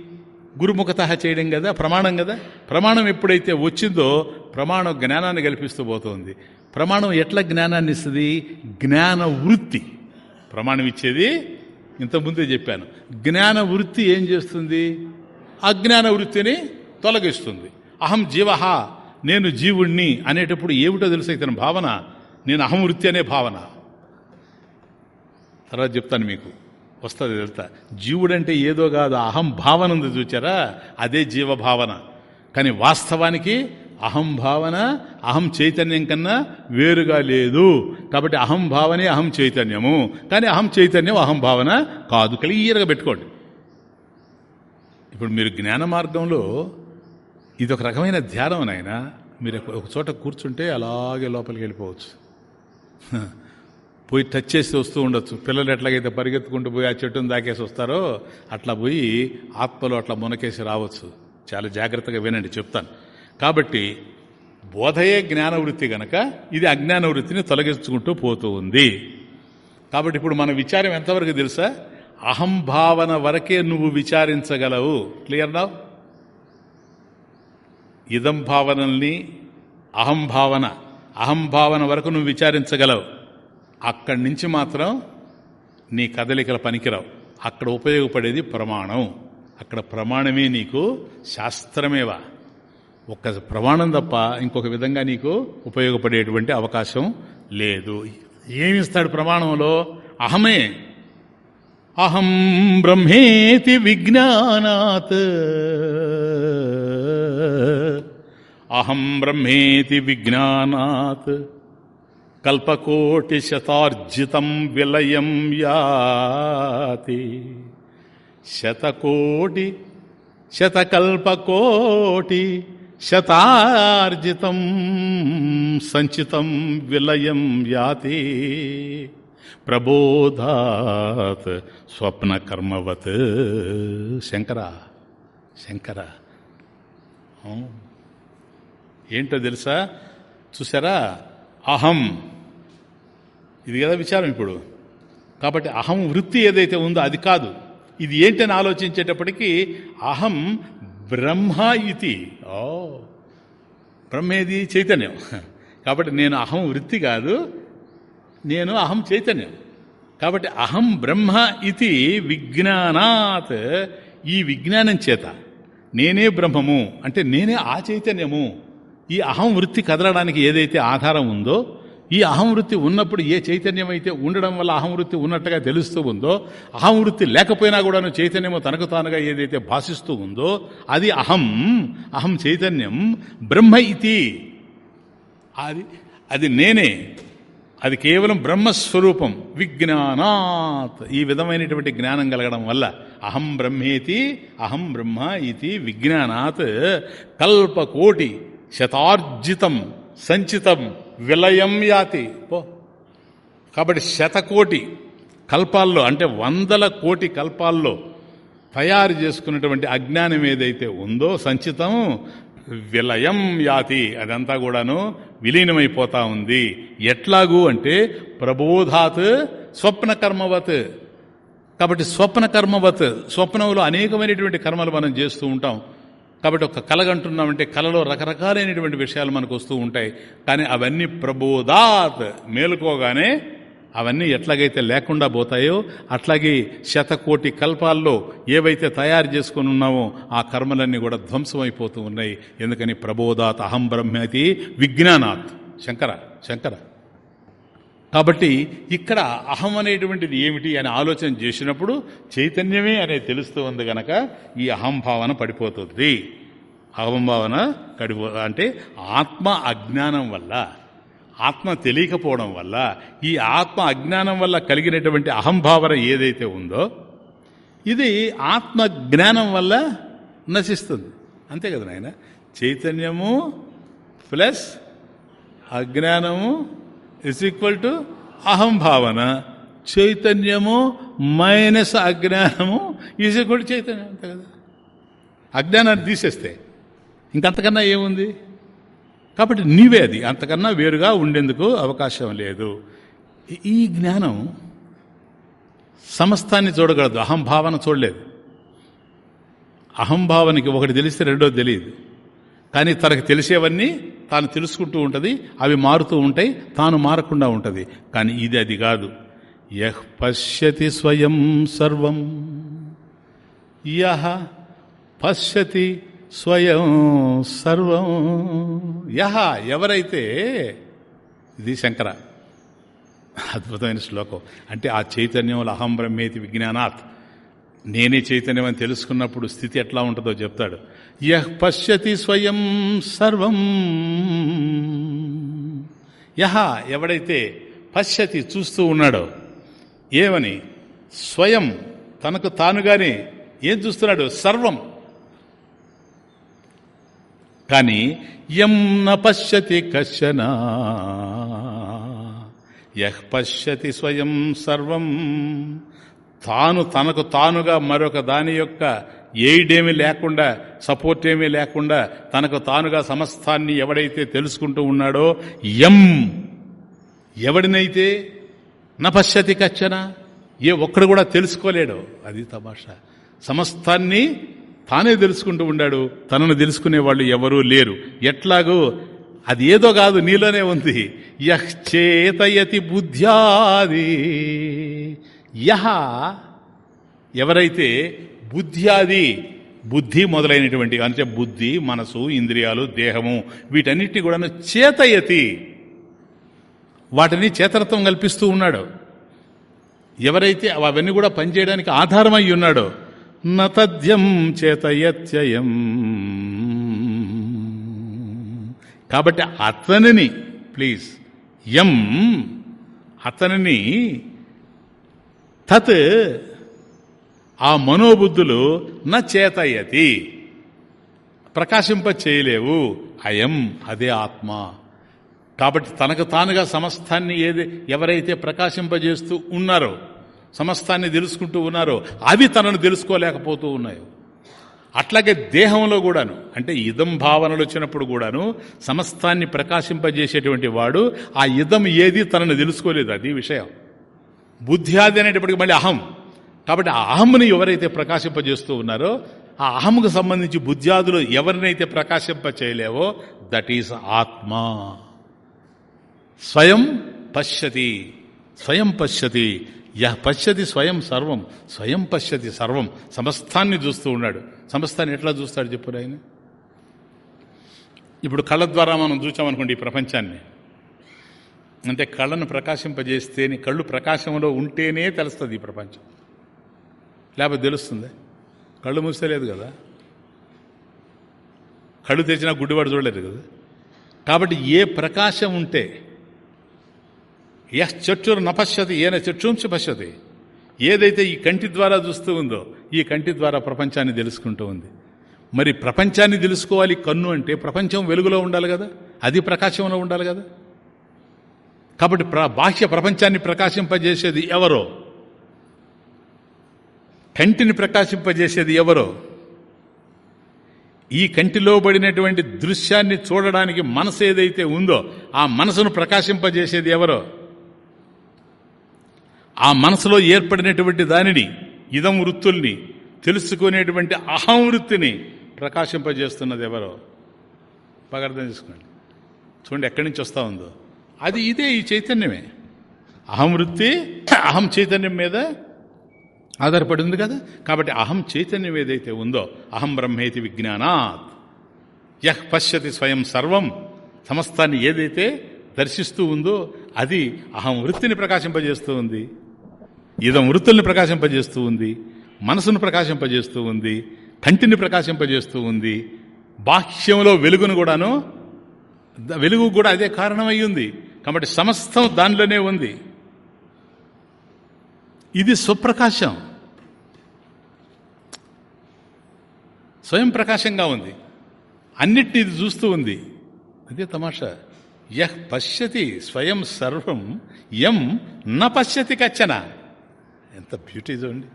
గురుముఖత చేయడం కదా ప్రమాణం కదా? ప్రమాణం ఎప్పుడైతే వచ్చిందో ప్రమాణం జ్ఞానాన్ని కల్పిస్తూ పోతుంది. ప్రమాణం ఎట్లా జ్ఞానాన్ని ఇస్తుంది జ్ఞాన వృత్తి. ప్రమాణం ఇచ్చేది ఇంతకుముందే చెప్పాను. జ్ఞాన వృత్తి ఏం చేస్తుంది? అజ్ఞాన వృత్తిని తొలగిస్తుంది. అహం జీవహ నేను జీవుణ్ణి అనేటప్పుడు ఏమిటో తెలుసు ఇతని భావన? నేను అహం వృత్తి అనే భావన. తర్వాత చెప్తాను మీకు. వస్తుంది వెళ్తా జీవుడంటే ఏదో కాదు అహం భావన ఉంది చూచారా? అదే జీవభావన. కానీ వాస్తవానికి అహం భావన అహం చైతన్యం కన్నా వేరుగా లేదు. కాబట్టి అహం భావనే అహం చైతన్యము. కానీ అహం చైతన్యం అహం భావన కాదు. క్లియర్గా పెట్టుకోండి. ఇప్పుడు మీరు జ్ఞాన మార్గంలో ఇది ఒక రకమైన ధ్యానం నాయన. మీరు ఒక చోట కూర్చుంటే అలాగే లోపలికి వెళ్ళిపోవచ్చు. పోయి టచ్ చేసి వస్తూ ఉండొచ్చు. పిల్లలు ఎట్లాగైతే పరిగెత్తుకుంటూ పోయి ఆ చెట్టును దాకేసి వస్తారో అట్లా పోయి ఆత్మలో అట్లా మునకేసి రావచ్చు. చాలా జాగ్రత్తగా వినండి చెప్తాను. కాబట్టి బోధయే జ్ఞానవృత్తి గనక ఇది అజ్ఞాన వృత్తిని తొలగించుకుంటూ పోతూ ఉంది. కాబట్టి ఇప్పుడు మన విచారం ఎంతవరకు తెలుసా? అహంభావన వరకే నువ్వు విచారించగలవు. క్లియర్ నా? ఇదం భావనల్ని అహంభావన అహంభావన వరకు నువ్వు విచారించగలవు. అక్కడి నుంచి మాత్రం నీ కదలికల పనికిరావు. అక్కడ ఉపయోగపడేది ప్రమాణం. అక్కడ ప్రమాణమే నీకు శాస్త్రమేవా? ఒక్క ప్రమాణం తప్ప ఇంకొక విధంగా నీకు ఉపయోగపడేటువంటి అవకాశం లేదు. ఏమిస్తాడు ప్రమాణంలో? అహమే. అహం బ్రహ్మేతి విజ్ఞానాత్. అహం బ్రహ్మేతి విజ్ఞానాత్. కల్పకోటి శతార్జితం విలయం యాతి. శతకోటి శతకల్పకోటి శతార్జితం సంచితం విలయం యాతి ప్రబోధాత్ స్వప్న కర్మవత్ శంకర. శంకర ఏంటో తెలుసా? చూసారా అహం. ఇది కదా విచారం ఇప్పుడు. కాబట్టి అహం వృత్తి ఏదైతే ఉందో అది కాదు. ఇది ఏంటని ఆలోచించేటప్పటికీ అహం బ్రహ్మ ఇది ఓ బ్రహ్మేది చైతన్యం. కాబట్టి నేను అహం వృత్తి కాదు నేను అహం చైతన్యం. కాబట్టి అహం బ్రహ్మ ఇది విజ్ఞానాత్ ఈ విజ్ఞానం చేత. నేనే బ్రహ్మము అంటే నేనే ఆ చైతన్యము. ఈ అహం వృత్తి కదలడానికి ఏదైతే ఆధారం ఉందో ఈ అహంవృత్తి ఉన్నప్పుడు ఏ చైతన్యం అయితే ఉండడం వల్ల అహం వృత్తి ఉన్నట్టుగా తెలుస్తూ ఉందో అహం వృత్తి లేకపోయినా కూడాను చైతన్యము తనకు తానుగా ఏదైతే భాషిస్తూ ఉందో అది అహం అహం చైతన్యం బ్రహ్మ ఇది అది అది నేనే. అది కేవలం బ్రహ్మస్వరూపం విజ్ఞానాత్. ఈ విధమైనటువంటి జ్ఞానం కలగడం వల్ల అహం బ్రహ్మేతి అహం బ్రహ్మ ఇది విజ్ఞానాత్. కల్పకోటి శతార్జితం సంచితం. విలయం యాతి. పో. కాబట్టి శతకోటి కల్పాల్లో అంటే వందల కోటి కల్పాల్లో తయారు చేసుకున్నటువంటి అజ్ఞానం ఏదైతే ఉందో సంచితం విలయం యాతి. అదంతా కూడాను విలీనమైపోతా ఉంది. ఎట్లాగూ అంటే ప్రబోధాత్ స్వప్న కర్మవత్ కాబట్టి స్వప్న కర్మవత్ స్వప్నంలో అనేకమైనటువంటి కర్మలు మనం చేస్తూ ఉంటాం. కాబట్టి ఒక కలగంటున్నామంటే కలలో రకరకాలైనటువంటి విషయాలు మనకు వస్తూ ఉంటాయి. కానీ అవన్నీ ప్రబోధాత్ మేలుకోగానే అవన్నీ ఎట్లాగైతే లేకుండా పోతాయో అట్లాగే శతకోటి కల్పాల్లో ఏవైతే తయారు చేసుకుని ఉన్నామో ఆ కర్మలన్నీ కూడా ధ్వంసమైపోతూ ఉన్నాయి. ఎందుకని ప్రబోధాత్ అహం బ్రహ్మతి విజ్ఞానాత్. శంకర శంకర. కాబట్టి ఇక్కడ అహం అనేటువంటిది ఏమిటి అని ఆలోచన చేసినప్పుడు చైతన్యమే అనేది తెలుస్తూ ఉంది గనక ఈ అహంభావన పడిపోతుంది. అహంభావన కడిపో అంటే ఆత్మ అజ్ఞానం వల్ల ఆత్మ తెలియకపోవడం వల్ల ఈ ఆత్మ అజ్ఞానం వల్ల కలిగినటువంటి అహంభావన ఏదైతే ఉందో ఇది ఆత్మ జ్ఞానం వల్ల నశిస్తుంది. అంతే కదా నాయన? చైతన్యము ప్లస్ అజ్ఞానము ఇస్ ఈక్వల్ టు అహంభావన చైతన్యము మైనస్ అజ్ఞానము ఈజ్ ఈక్వల్ చైతన్యం అంతే కదా? అజ్ఞానాన్ని తీసేస్తే ఇంకంతకన్నా ఏముంది? కాబట్టి నీవే అది. అంతకన్నా వేరుగా ఉండేందుకు అవకాశం లేదు. ఈ జ్ఞానం సమస్తాన్ని చూడగలదు. అహంభావన చూడలేదు. అహంభావనకి ఒకటి తెలిస్తే రెండోది తెలియదు. కానీ తనకు తెలిసేవన్నీ తాను తెలుసుకుంటూ ఉంటుంది అవి మారుతూ ఉంటాయి తాను మారకుండా ఉంటుంది. కానీ ఇది అది కాదు. యహ్ పశ్యతి స్వయం సర్వం. యహ పశ్యతి స్వయం సర్వం. యహ ఎవరైతే ఇది శంకర. అద్భుతమైన శ్లోకం. అంటే ఆ చైతన్యంలో అహం బ్రహ్మేతి విజ్ఞానాత్. నేనే చైతన్యం అని తెలుసుకున్నప్పుడు స్థితి ఎట్లా ఉంటుందో చెప్తాడు. యహ్ పశ్యతి స్వయం సర్వం. యహ ఎవడైతే పశ్యతి చూస్తూ ఉన్నాడో ఏమని? స్వయం తనకు తానుగానే ఏం చూస్తున్నాడు? సర్వం. కానీ ఎం న పశ్యతి కశ్చన. యహ్ పశ్యతి స్వయం సర్వం. తాను తనకు తానుగా మరొక దాని యొక్క ఎయిడ్ ఏమీ లేకుండా సపోర్ట్ ఏమీ లేకుండా తనకు తానుగా సమస్తాన్ని ఎవడైతే తెలుసుకుంటూ ఉన్నాడో ఎం ఎవడినైతే నపశ్యతి కచ్చన ఏ ఒక్కడు కూడా తెలుసుకోలేడు అది తమాషా. సమస్తాన్ని తానే తెలుసుకుంటూ ఉండాడు తనను తెలుసుకునే వాళ్ళు ఎవరూ లేరు. ఎట్లాగో అది ఏదో కాదు నీలోనే ఉంది. యహ్చేతయతి బుద్ధ్యాది. యహ ఎవరైతే బుద్ధ్యాది బుద్ధి మొదలైనటువంటి అంటే బుద్ధి మనసు ఇంద్రియాలు దేహము వీటన్నిటి కూడా చేతయతి. వాటిని చేతనత్వం కల్పిస్తూ ఉన్నాడు. ఎవరైతే అవన్నీ కూడా పనిచేయడానికి ఆధారమై ఉన్నాడో నతద్యం చేతయత్యయం. కాబట్టి అతనిని ప్లీజ్ ఎం అతనిని తత్ ఆ మనోబుద్ధులు నా ప్రకాశింప చేయలేవు అయం అదే ఆత్మ. కాబట్టి తనకు తానుగా సమస్తాన్ని ఏది ఎవరైతే ప్రకాశింపజేస్తూ ఉన్నారో సమస్తాన్ని తెలుసుకుంటూ ఉన్నారో అవి తనను తెలుసుకోలేకపోతూ ఉన్నాయి. అట్లాగే దేహంలో కూడాను అంటే ఇదం భావనలు వచ్చినప్పుడు కూడాను సమస్తాన్ని ప్రకాశింపజేసేటువంటి వాడు ఆ ఇదం ఏది తనను తెలుసుకోలేదు అది విషయం. బుద్ధ్యాది అనేటప్పటికి మళ్ళీ అహం. కాబట్టి ఆ అహంని ఎవరైతే ప్రకాశింపజేస్తూ ఉన్నారో ఆ అహంకు సంబంధించి బుద్ధ్యాదులు ఎవరినైతే ప్రకాశింప చేయలేవో దట్ ఈస్ ఆత్మ. స్వయం పశ్యతి స్వయం పశ్యతి యహ పశ్యతి స్వయం సర్వం స్వయం పశ్యతి సర్వం. సమస్తాన్ని చూస్తూ ఉన్నాడు. సమస్తాన్ని ఎట్లా చూస్తాడు చెప్పు ఆయన ఇప్పుడు కళ్ళ ద్వారా మనం చూసామనుకోండి ఈ ప్రపంచాన్ని. అంటే కళ్ళను ప్రకాశింపజేస్తేనే కళ్ళు ప్రకాశంలో ఉంటేనే తెలుస్తుంది ఈ ప్రపంచం. లేకపోతే తెలుస్తుంది? కళ్ళు మూసేలేదు కదా? కళ్ళు తెరిచినా గుడ్డివాడు చూడలేదు కదా? కాబట్టి ఏ ప్రకాశం ఉంటే యహ్ చక్షురు నపశ్యతి ఏన చక్షుంశ పశ్యతి. ఏదైతే ఈ కంటి ద్వారా చూస్తూ ఉందో ఈ కంటి ద్వారా ప్రపంచాన్ని తెలుసుకుంటూ ఉంది. మరి ప్రపంచాన్ని తెలుసుకోవాలి కన్ను అంటే ప్రపంచం వెలుగులో ఉండాలి కదా? అది ప్రకాశంలో ఉండాలి కదా? కాబట్టి ప్ర బాహ్య ప్రపంచాన్ని ప్రకాశింపజేసేది ఎవరో? కంటిని ప్రకాశింపజేసేది ఎవరో? ఈ కంటిలో పడినటువంటి దృశ్యాన్ని చూడడానికి మనసు ఏదైతే ఉందో ఆ మనసును ప్రకాశింపజేసేది ఎవరో? ఆ మనసులో ఏర్పడినటువంటి దానిని ఇదం వృత్తుల్ని తెలుసుకునేటువంటి అహం వృత్తిని ప్రకాశింపజేస్తున్నది ఎవరో? బాగా అర్థం చేసుకోండి. చూడండి ఎక్కడి నుంచి వస్తూ ఉందో? అది ఇదే ఈ చైతన్యమే. అహం వృత్తి అహం చైతన్యం మీద ఆధారపడి ఉంది కదా? కాబట్టి అహం చైతన్యం ఏదైతే ఉందో అహం బ్రహ్మేతి విజ్ఞానాత్. యహ్ పశ్యతి స్వయం సర్వం. సమస్తాన్ని ఏదైతే దర్శిస్తూ ఉందో అది అహం వృత్తిని ప్రకాశింపజేస్తూ ఉంది. ఇదం వృత్తుల్ని ప్రకాశింపజేస్తూ ఉంది. మనసును ప్రకాశింపజేస్తూ ఉంది. కంటిని ప్రకాశింపజేస్తూ ఉంది. బాహ్యంలో వెలుగును కూడాను వెలుగు కూడా అదే కారణమయ్యింది కాబట్టి సమస్తం దానిలోనే ఉంది. ఇది స్వప్రకాశం. స్వయం ప్రకాశంగా ఉంది. అన్నిటిని ఇది చూస్తూ ఉంది. అదే తమాషా. యహ్ పశ్యతి స్వయం సర్వం ఎం న పశ్యతి కచ్చన. ఎంత బ్యూటీ చూడండి.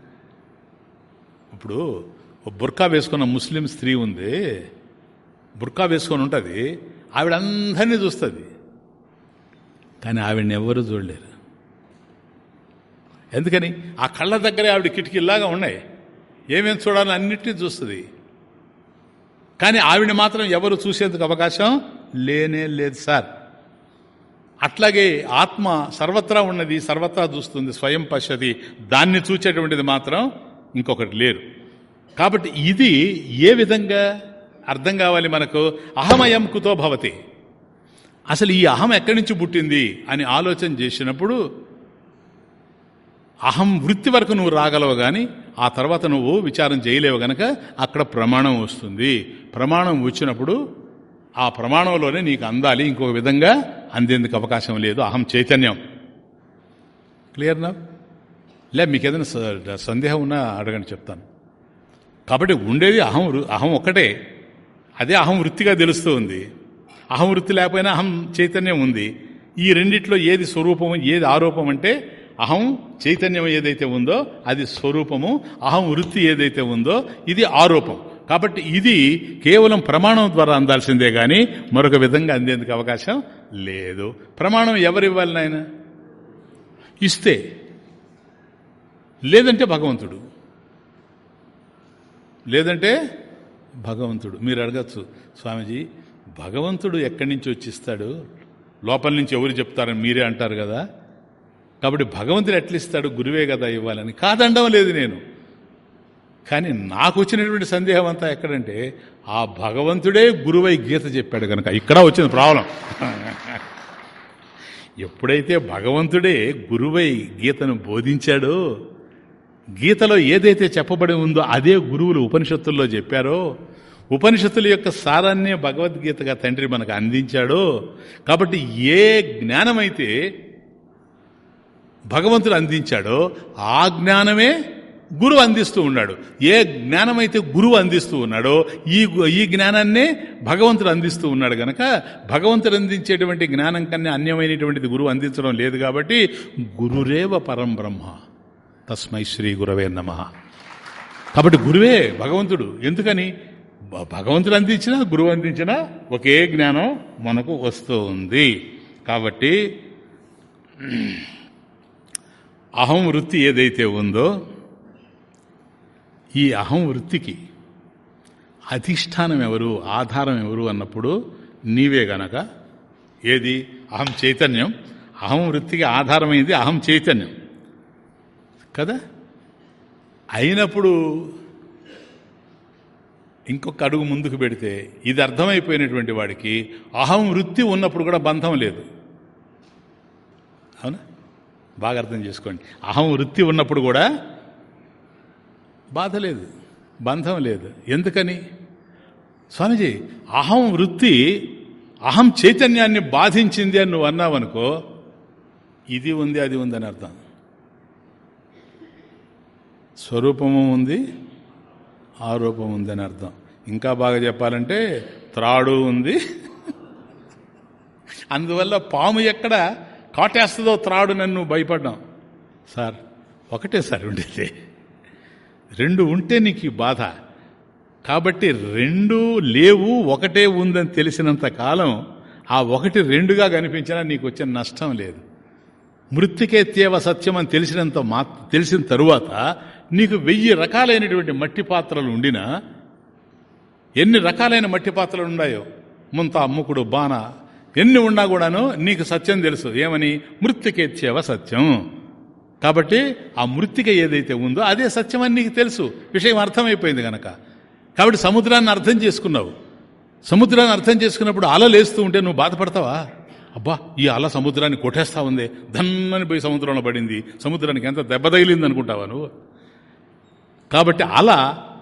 ఇప్పుడు బుర్కా వేసుకున్న ముస్లిం స్త్రీ ఉంది. బుర్కా వేసుకొని ఉంటుంది. ఆవిడ అందరినీ చూస్తుంది. కానీ ఆవిడని ఎవరు చూడలేరు. ఎందుకని? ఆ కళ్ళ దగ్గరే ఆవిడ కిటికీలాగా ఉన్నాయి. ఏమేమి చూడాలని అన్నిటినీ చూస్తుంది. కానీ ఆవిడ మాత్రం ఎవరు చూసేందుకు అవకాశం లేనే లేదు సార్. అట్లాగే ఆత్మ సర్వత్రా ఉన్నది సర్వత్రా చూస్తుంది స్వయం పశ్యది దాన్ని చూచేటువంటిది మాత్రం ఇంకొకటి లేరు. కాబట్టి ఇది ఏ విధంగా అర్థం కావాలి మనకు? అహమయం కుతో భవతి. అసలు ఈ అహం ఎక్కడి నుంచి పుట్టింది అని ఆలోచన చేసినప్పుడు అహం వృత్తి వరకు నువ్వు రాగలవు కానీ ఆ తర్వాత నువ్వు విచారం చేయలేవు గనక అక్కడ ప్రమాణం వస్తుంది. ప్రమాణం వచ్చినప్పుడు ఆ ప్రమాణంలోనే నీకు అందాలి ఇంకొక విధంగా అందేందుకు అవకాశం లేదు. అహం చైతన్యం. క్లియర్ నా? లే మీకు ఏదైనా స- సందేహం ఉన్నా అడగండి చెప్తాను. కాబట్టి ఉండేది అహం వృ- అహం ఒక్కటే. అదే అహం వృత్తిగా తెలుస్తూ ఉంది. అహం వృత్తి లేకపోయినా అహం చైతన్యం ఉంది. ఈ రెండిట్లో ఏది స్వరూపం ఏది ఆరోపం అంటే అహం చైతన్యం ఏదైతే ఉందో అది స్వరూపము అహం వృత్తి ఏదైతే ఉందో ఇది ఆరోపం. కాబట్టి ఇది కేవలం ప్రమాణం ద్వారా అందాల్సిందే కానీ మరొక విధంగా అందేందుకు అవకాశం లేదు. ప్రమాణం ఎవరు ఇవ్వాలి నాయన? ఇస్తే. లేదంటే భగవంతుడు. లేదంటే భగవంతుడు. మీరు అడగచ్చు స్వామీజీ భగవంతుడు ఎక్కడి నుంచి వచ్చిస్తాడు? లోపల నుంచి ఎవరు చెప్తారని మీరే అంటారు కదా? కాబట్టి భగవంతుడు ఎట్లా ఇస్తాడు గురువే కదా ఇవ్వాలని. కాదండం లేదు నేను. కానీ నాకు వచ్చినటువంటి సందేహం అంతా ఎక్కడంటే ఆ భగవంతుడే గురువై గీత చెప్పాడు కనుక ఇక్కడ వచ్చింది ప్రాబ్లం. ఎప్పుడైతే భగవంతుడే గురువై గీతను బోధించాడో గీతలో ఏదైతే చెప్పబడి ఉందో అదే గురువులు ఉపనిషత్తుల్లో చెప్పారో ఉపనిషత్తుల యొక్క సారాన్నే భగవద్గీతగా తండ్రి మనకు అందించాడో కాబట్టి ఏ జ్ఞానమైతే భగవంతుడు అందించాడో ఆ జ్ఞానమే గురువు అందిస్తూ ఉన్నాడు. ఏ జ్ఞానమైతే గురువు అందిస్తూ ఉన్నాడో ఈ ఈ జ్ఞానాన్నే భగవంతుడు అందిస్తూ ఉన్నాడు గనక భగవంతుడు అందించేటువంటి జ్ఞానం కన్నా అన్యమైనటువంటిది గురువు అందించడం లేదు కాబట్టి గురురేవ పరం బ్రహ్మ తస్మై శ్రీ గురవే నమ. కాబట్టి గురువే భగవంతుడు. ఎందుకని? భగవంతుడు అందించినా గురువు అందించినా ఒకే జ్ఞానం మనకు వస్తూ ఉంది కాబట్టి అహం వృత్తి ఏదైతే ఉందో ఈ అహం వృత్తికి అధిష్టానం ఎవరు ఆధారం ఎవరు అన్నప్పుడు నీవే గనక ఏది? అహం చైతన్యం. అహం వృత్తికి ఆధారమైంది అహం చైతన్యం. కదా? అయినప్పుడు ఇంకొక అడుగు ముందుకు పెడితే ఇది అర్థమైపోయినటువంటి వాడికి అహం వృత్తి ఉన్నప్పుడు కూడా బంధం లేదు. అవునా? బాగా అర్థం చేసుకోండి. అహం వృత్తి ఉన్నప్పుడు కూడా బాధ లేదు బంధం లేదు. ఎందుకని? స్వామిజీ అహం వృత్తి అహం చైతన్యాన్ని బాధించింది అని నువ్వు అన్నావనుకో ఇది ఉంది అది ఉంది అని అర్థం. స్వరూపము ఉంది ఆరోపం ఉందని అర్థం. ఇంకా బాగా చెప్పాలంటే త్రాడు ఉంది. అందువల్ల పాము ఎక్కడ కాటేస్తుందో త్రాడు నన్ను భయపడ్డాం. సార్ ఒకటే సార్ ఉండేది. రెండు ఉంటే నీకు బాధ. కాబట్టి రెండు లేవు ఒకటే ఉందని తెలిసినంత కాలం ఆ ఒకటి రెండుగా కనిపించినా నీకు వచ్చే నష్టం లేదు. మృతికేత్యేవ సత్యం అని తెలిసినంత మా తెలిసిన తరువాత నీకు వెయ్యి రకాలైనటువంటి మట్టి పాత్రలు ఉండినా ఎన్ని రకాలైన మట్టి పాత్రలు ఉన్నాయో ముంత అమ్ముకుడు బాణ ఎన్ని ఉన్నా కూడాను నీకు సత్యం తెలుసు. ఏమని? మృతికేచ్చేవ సత్యం. కాబట్టి ఆ మృతిక ఏదైతే ఉందో అదే సత్యం అని నీకు తెలుసు. విషయం అర్థమైపోయింది కనుక కాబట్టి సముద్రాన్ని అర్థం చేసుకున్నావు. సముద్రాన్ని అర్థం చేసుకున్నప్పుడు అల లేస్తూ ఉంటే నువ్వు బాధపడతావా? అబ్బా ఈ అల సముద్రాన్ని కొట్టేస్తా ఉంది. ధన్నని పోయి సముద్రంలో పడింది. సముద్రానికి ఎంత దెబ్బ తగిలింది అనుకుంటావా నువ్వు? కాబట్టి అలా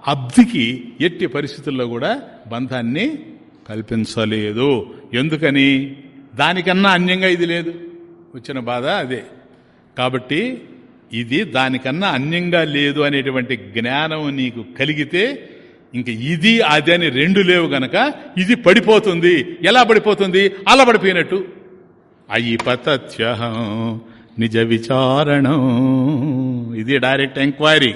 అబ్దికి ఎట్టి పరిస్థితుల్లో కూడా బంధాన్ని కల్పించలేదు. ఎందుకని? దానికన్నా అన్యంగా ఇది లేదు. వచ్చిన బాధ అదే. కాబట్టి ఇది దానికన్నా అన్యంగా లేదు అనేటువంటి జ్ఞానం నీకు కలిగితే ఇంక ఇది అది అని రెండు లేవు గనక ఇది పడిపోతుంది. ఎలా పడిపోతుంది? అలా పడిపోయినట్టు. అయి పతత్యహం నిజ విచారణం. ఇది డైరెక్ట్ ఎంక్వైరీ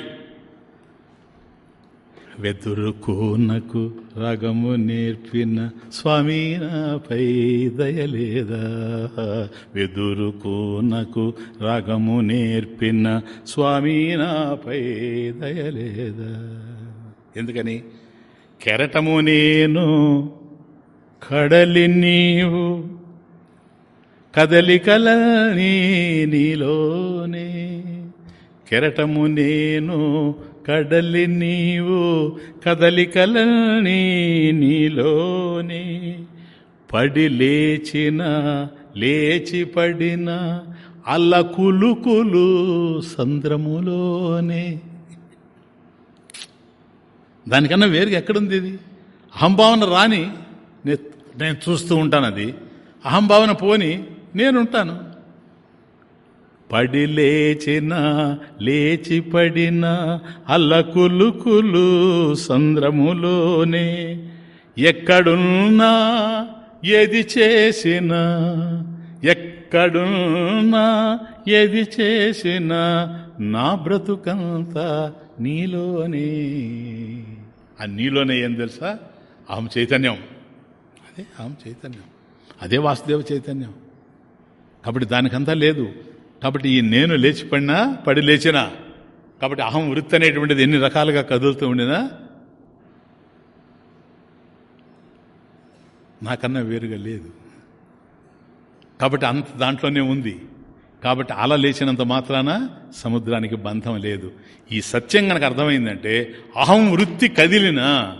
వెదురుకోనకు రగము నేర్పిన స్వామి నాపై దయలేదా వెదురుకోనకు రగము నేర్పిన స్వామి నాపై దయలేదా ఎందుకని? కెరటము నేను కడలి నీవు కదలికలని నీలోనే. కెరటము నేను కడలి నీవు కదలికలని నీలోనే. పడి లేచిన లేచి పడిన అల్ల కులుకులు సంద్రములోనే. దానికన్నా వేరుగా ఎక్కడుంది ఇది? అహంభావన రాని నేను చూస్తూ ఉంటాను అది. అహంభావన పోని నేనుంటాను. పడి లేచిన లేచి పడిన అల్లకులుకులు సంద్రములోనే. ఎక్కడున్నా ఏది చేసినా ఎక్కడున్నా ఏది చేసిన నా బ్రతుకంతా నీలోనే. ఆ నీలోనే ఏం తెలుసా? ఆమె చైతన్యం. అదే ఆమె చైతన్యం. అదే వాసుదేవ చైతన్యం. కాబట్టి దానికంతా లేదు. కాబట్టి ఈ నేను లేచి పడినా పడి లేచినా కాబట్టి అహం వృత్తి అనేటువంటిది ఎన్ని రకాలుగా కదులుతూ ఉండినా నాకన్నా వేరుగా లేదు. కాబట్టి అంత దాంట్లోనే ఉంది. కాబట్టి అల లేచినంత మాత్రాన సముద్రానికి బంధం లేదు. ఈ సత్యం కనుక అర్థమైందంటే అహం వృత్తి కదిలినా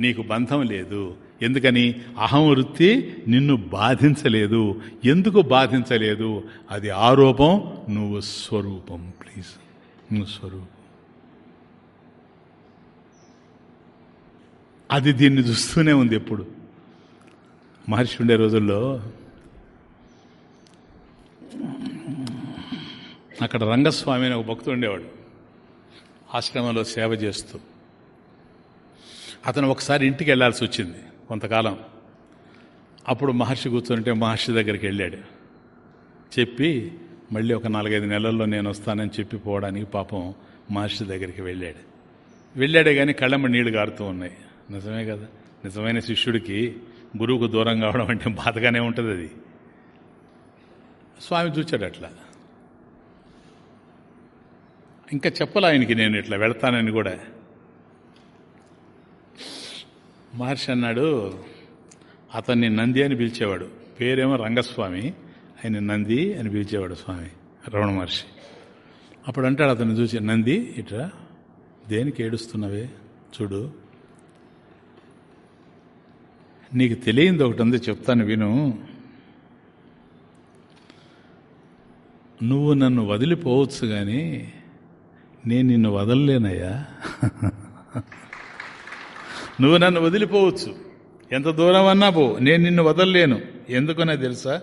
నీకు బంధం లేదు. ఎందుకని? అహం వృత్తి నిన్ను బాధించలేదు. ఎందుకు బాధించలేదు? అది ఆరోపం. నువ్వు స్వరూపం. ప్లీజ్. నువ్వు స్వరూపం. అది దీన్ని చూస్తూనే ఉంది ఎప్పుడు. మహర్షి ఉండే రోజుల్లో అక్కడ రంగస్వామి అని ఒక భక్తుడు ఉండేవాడు. ఆశ్రమంలో సేవ చేస్తూ. అతను ఒకసారి ఇంటికి వెళ్ళాల్సి వచ్చింది. కొంతకాలం. అప్పుడు మహర్షి కూర్చుంటే మహర్షి దగ్గరికి వెళ్ళాడు. చెప్పి మళ్ళీ ఒక నాలుగైదు నెలల్లో నేను వస్తానని చెప్పి పోవడానికి పాపం మహర్షి దగ్గరికి వెళ్ళాడు. వెళ్ళాడే కానీ కళ్ళమ్మ నీళ్ళు గారుతూ ఉన్నాయి. నిజమే కదా? నిజమైన శిష్యుడికి గురువుకు దూరం కావడం అంటే బాధగానే ఉంటుంది అది. స్వామి చూచాడు అట్లా. ఇంకా చెప్పలే ఆయనకి నేను ఇట్లా వెళ్తానని కూడా? మహర్షి అన్నాడు అతన్ని నంది అని పిలిచేవాడు. పేరేమో రంగస్వామి ఆయన నంది అని పిలిచేవాడు స్వామి రమణ మహర్షి. అప్పుడు అంటాడు అతన్ని చూసి నంది ఇట్రా దేనికి ఏడుస్తున్నవే? చూడు. నీకు తెలియంది ఒకటి ఉంది చెప్తాను విను. నువ్వు నన్ను వదిలిపోవచ్చు కానీ నేను నిన్ను వదలలేనయ్యా. నువ్వు నన్ను వదిలిపోవచ్చు. ఎంత దూరం అన్నా పో. నేను నిన్ను వదలలేను. ఎందుకనే తెలుసా?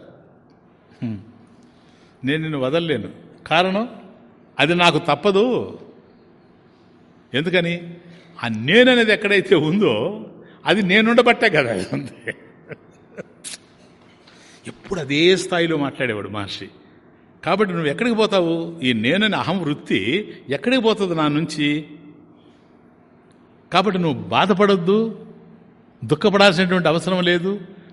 నేను నిన్ను వదలలేను. కారణం? అది నాకు తప్పదు. ఎందుకని? ఆ నేననేది ఎక్కడైతే ఉందో అది నేనుండబట్టే కదా ఉంది. ఎప్పుడు అదే స్థాయిలో మాట్లాడేవాడు మహర్షి. కాబట్టి నువ్వు ఎక్కడికి పోతావు? ఈ నేనని అహం వృత్తి ఎక్కడికి పోతుంది నా నుంచి? కాబట్టి నువ్వు బాధపడొద్దు దుఃఖపడాల్సినటువంటి అవసరం లేదు.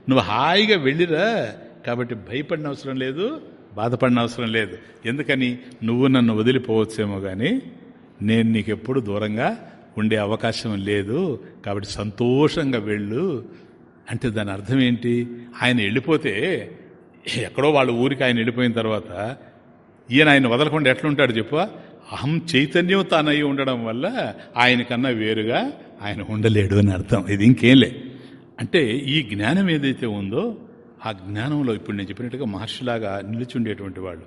నువ్వు హాయిగా వెళ్ళిరా కాబట్టి భయపడిన అవసరం లేదు బాధపడిన అవసరం లేదు. ఎందుకని? నువ్వు నన్ను వదిలిపోవచ్చేమో కానీ నేను నీకెప్పుడు దూరంగా ఉండే అవకాశం లేదు. కాబట్టి సంతోషంగా వెళ్ళు. అంటే దాని అర్థం ఏంటి? ఆయన వెళ్ళిపోతే ఎక్కడో వాళ్ళ ఊరికి ఆయన వెళ్ళిపోయిన తర్వాత ఈయన ఆయన వదలకుండా ఎట్లుంటాడు చెప్పు. అహం చైతన్యం తానయ్యి ఉండడం వల్ల ఆయనకన్నా వేరుగా ఆయన ఉండలేడు అని అర్థం. ఇది ఇంకేంలే అంటే ఈ జ్ఞానం ఏదైతే ఉందో ఆ జ్ఞానంలో ఇప్పుడు నేను చెప్పినట్టుగా మహర్షిలాగా నిలిచి ఉండేటువంటి వాళ్ళు.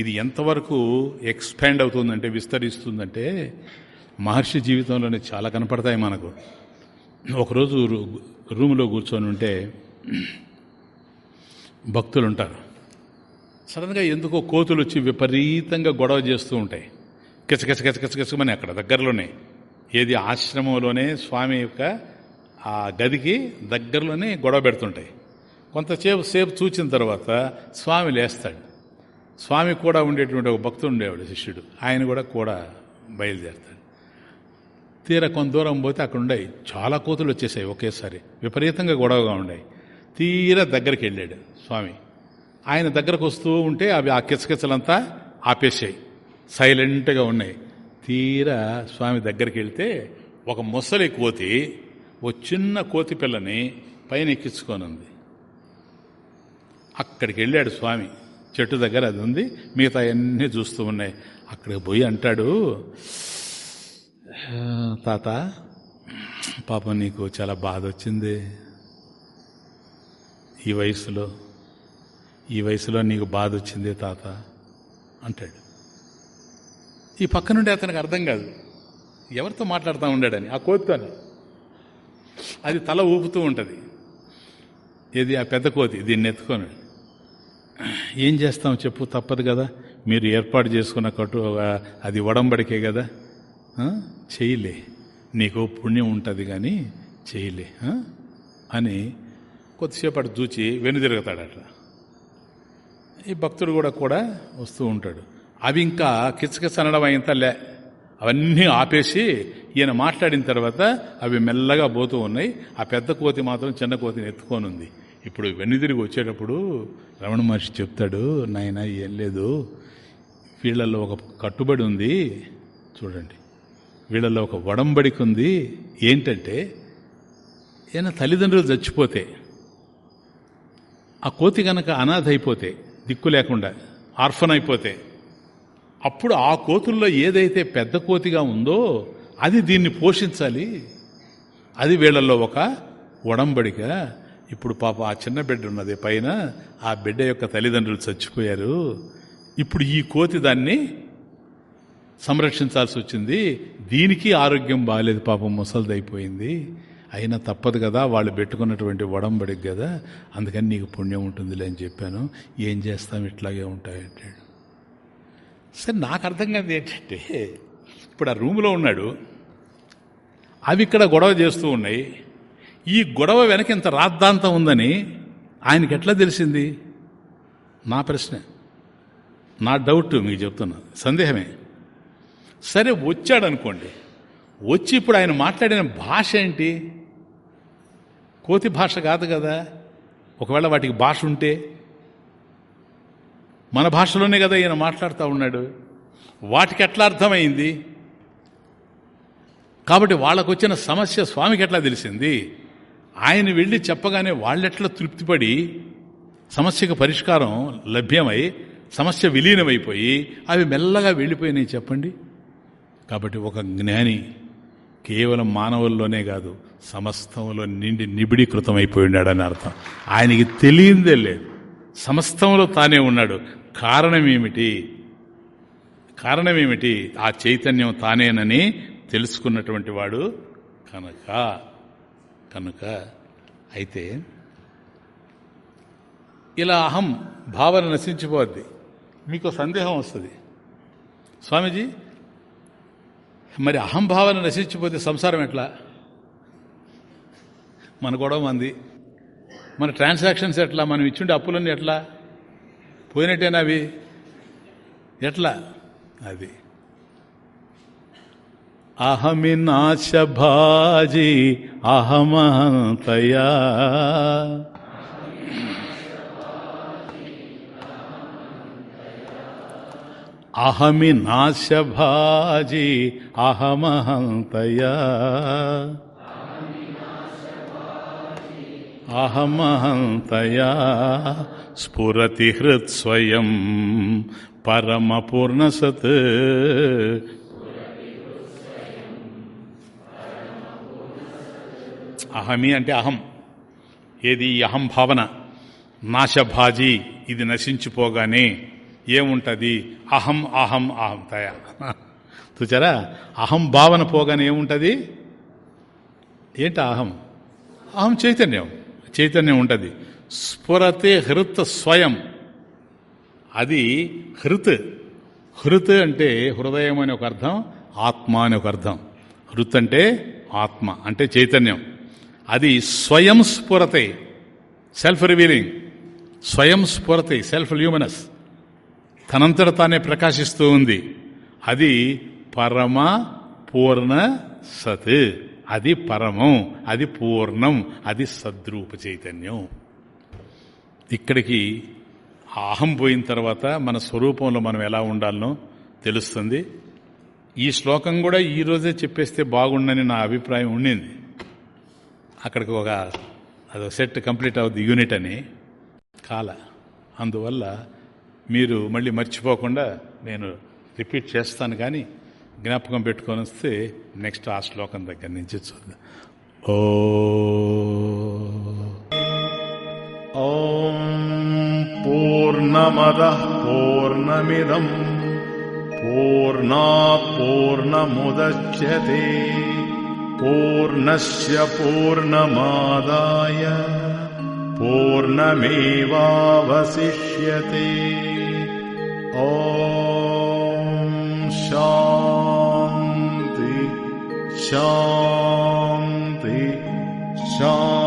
ఇది ఎంతవరకు ఎక్స్పాండ్ అవుతుందంటే విస్తరిస్తుందంటే మహర్షి జీవితంలోనే చాలా కనపడతాయి మనకు. ఒకరోజు రూ- రూములో కూర్చొని ఉంటే భక్తులు ఉంటారు సడన్గా ఎందుకో కోతులు వచ్చి విపరీతంగా గొడవ చేస్తూ ఉంటాయి. కిచకిచ అక్కడ దగ్గరలోనే. ఏది ఆశ్రమంలోనే స్వామి యొక్క ఆ గదికి దగ్గరలోనే గొడవ పెడుతుంటాయి. కొంతసేపు సేపు చూచిన తర్వాత స్వామి లేస్తాడు. స్వామి కూడా ఉండేటువంటి ఒక భక్తుడు ఉండేవాడు శిష్యుడు. ఆయన కూడా కూడా బయలుదేరుతాడు. తీరా కొంత దూరం పోతే అక్కడ ఉండే చాలా కోతులు వచ్చేసాయి ఒకేసారి. విపరీతంగా గొడవగా ఉన్నాయి తీరా దగ్గరికి వెళ్ళాడు స్వామి. ఆయన దగ్గరకు వస్తూ ఉంటే అవి ఆ కిచకిచలంతా ఆపేసాయి సైలెంట్గా ఉన్నాయి. తీరా స్వామి దగ్గరికి వెళ్తే ఒక ముసలి కోతి ఓ చిన్న కోతి పిల్లని పైన ఎక్కించుకోనుంది అక్కడికి వెళ్ళాడు స్వామి. చెట్టు దగ్గర అది ఉంది. మిగతా అన్నీ చూస్తూ ఉన్నాయి. అక్కడికి పోయి అంటాడు తాత పాపం నీకు చాలా బాధ వచ్చింది. ఈ వయసులో ఈ వయసులో నీకు బాధ వచ్చింది తాత అంటాడు. ఈ పక్క నుండి అతనికి అర్థం కాదు. ఎవరితో మాట్లాడుతూ ఉండాడని ఆ కోతితోని. అది తల ఊపుతూ ఉంటుంది. ఇది ఆ పెద్ద కోతి? దీన్ని ఎత్తుకొని ఏం చేస్తాం చెప్పు తప్పదు కదా. మీరు ఏర్పాటు చేసుకున్న కట్టు అది వడంబడికే కదా. చేయలే నీకు పుణ్యం ఉంటుంది కానీ చేయలే అని కొద్దిసేపటి చూచి వెనుదిరుగుతాడు అట్లా ఈ భక్తుడు కూడా కూడా వస్తూ ఉంటాడు. అవి ఇంకా కిచకిచనడం అనడం అవన్నీ ఆపేసి ఈయన మాట్లాడిన తర్వాత అవి మెల్లగా పోతూ ఉన్నాయి. ఆ పెద్ద కోతి మాత్రం చిన్న కోతిని ఎత్తుకొని ఉంది ఇప్పుడు వెన్నుదిరిగి వచ్చేటప్పుడు రమణ మహర్షి చెప్తాడు నాయన ఏం లేదు. వీళ్ళల్లో ఒక కట్టుబడి ఉంది. చూడండి. వీళ్ళల్లో ఒక వడంబడికి ఉంది ఏంటంటే ఈయన తల్లిదండ్రులు చచ్చిపోతే ఆ కోతి కనుక అనాథ అయిపోతే దిక్కు లేకుండా ఆర్ఫన్ అయిపోతే అప్పుడు ఆ కోతుల్లో ఏదైతే పెద్ద కోతిగా ఉందో అది దీన్ని పోషించాలి. అది వీళ్ళల్లో ఒక ఒడంబడిక. ఇప్పుడు పాప ఆ చిన్న బిడ్డ ఉన్నది. పైన ఆ బిడ్డ యొక్క తల్లిదండ్రులు చచ్చిపోయారు. ఇప్పుడు ఈ కోతి దాన్ని సంరక్షించాల్సి వచ్చింది. దీనికి ఆరోగ్యం బాగాలేదు పాపం ముసలిదైపోయింది. అయినా తప్పదు కదా వాళ్ళు పెట్టుకున్నటువంటి వడంబడికి కదా. అందుకని నీకు పుణ్యం ఉంటుందిలే అని చెప్పాను. ఏం చేస్తాం? ఇట్లాగే ఉంటాయంటాడు సరే నాకు అర్థం కాదు ఏంటంటే ఇప్పుడు ఆ రూములో ఉన్నాడు అవి ఇక్కడ గొడవ చేస్తూ ఉన్నాయి ఈ గొడవ వెనక ఇంత రాద్ధాంతం ఉందని ఆయనకి ఎట్లా తెలిసింది? నా ప్రశ్న. నా డౌట్ మీకు చెప్తున్నా. సందేహమే. సరే వచ్చాడనుకోండి. వచ్చి ఇప్పుడు ఆయన మాట్లాడిన భాష ఏంటి? కోతి భాష కాదు కదా. ఒకవేళ వాటికి భాష ఉంటే మన భాషలోనే కదా ఈయన మాట్లాడుతూ ఉన్నాడు. వాటికి ఎట్లా అర్థమైంది? కాబట్టి వాళ్ళకు వచ్చిన సమస్య స్వామికి ఎట్లా తెలిసింది? ఆయన వెళ్ళి చెప్పగానే వాళ్ళెట్లా తృప్తిపడి సమస్యకు పరిష్కారం లభ్యమై సమస్య విలీనమైపోయి అవి మెల్లగా వెళ్ళిపోయినాయి చెప్పండి? కాబట్టి ఒక జ్ఞాని కేవలం మానవుల్లోనే కాదు సమస్తంలో నిండి నిబిడీకృతమైపోయినాడని అర్థం. ఆయనకి తెలియందే లేదు. సమస్తంలో తానే ఉన్నాడు. కారణమేమిటి? కారణమేమిటి? ఆ చైతన్యం తానేనని తెలుసుకున్నటువంటి వాడు కనుక కనుక అయితే ఇలా అహం భావన నశించిపోద్ది. మీకు సందేహం వస్తుంది. స్వామీజీ మరి అహంభావన నశించిపోతే సంసారం ఎట్లా? మన గొడవ మంది. మన ట్రాన్సాక్షన్స్ ఎట్లా? మనం ఇచ్చుండే అప్పులన్నీ ఎట్లా? పోయినట్టేనా అవి? ఎట్లా? అది అహమి నాశభాజీ అహమంతయా అహమి నాశభాజీ అహమహంతయా. అహమహంతయా స్ఫురతి హృత్స్వయం పరమపూర్ణసత్ అహమి అంటే అహం. ఏది ఈ అహం భావన? నాశభాజీ ఇది నశించిపోగానే ఏముంటుంది? అహం అహం అహం తయా. చూచారా? అహం భావన పోగానే ఏముంటుంది? ఏంటి అహం? అహం చైతన్యం. చైతన్యం ఉంటుంది. స్ఫురతే హృత్ స్వయం. అది హృత్. హృత్ అంటే హృదయం అని ఒక అర్థం ఆత్మ అని ఒక అర్థం. హృత్ అంటే ఆత్మ అంటే చైతన్యం. అది స్వయం స్ఫురతే సెల్ఫ్ రివీలింగ్ స్వయం స్ఫురతే సెల్ఫ్ ల్యూమనస్ తనంతట తానే ప్రకాశిస్తూ ఉంది. అది పరమ పూర్ణ సత్. అది పరమం అది పూర్ణం అది సద్రూప చైతన్యం. ఇక్కడికి అహం పోయిన తర్వాత మన స్వరూపంలో మనం ఎలా ఉండాలనో తెలుస్తుంది. ఈ శ్లోకం కూడా ఈరోజే చెప్పేస్తే బాగుండని నా అభిప్రాయం ఉండింది. అక్కడికి ఒక అది సెట్ కంప్లీట్ అవుద్ది యూనిట్ అని కాల. అందువల్ల మీరు మళ్ళీ మర్చిపోకుండా నేను రిపీట్ చేస్తాను కానీ జ్ఞాపకం పెట్టుకొని వస్తే నెక్స్ట్ ఆ శ్లోకం దగ్గర నుంచి చూద్దాం. ఓ. పూర్ణమద పూర్ణమిదం పూర్ణా పూర్ణముద్యతే పూర్ణస్ పూర్ణమాదాయ పూర్ణమేవాసిష్యే ఓ శా 相对上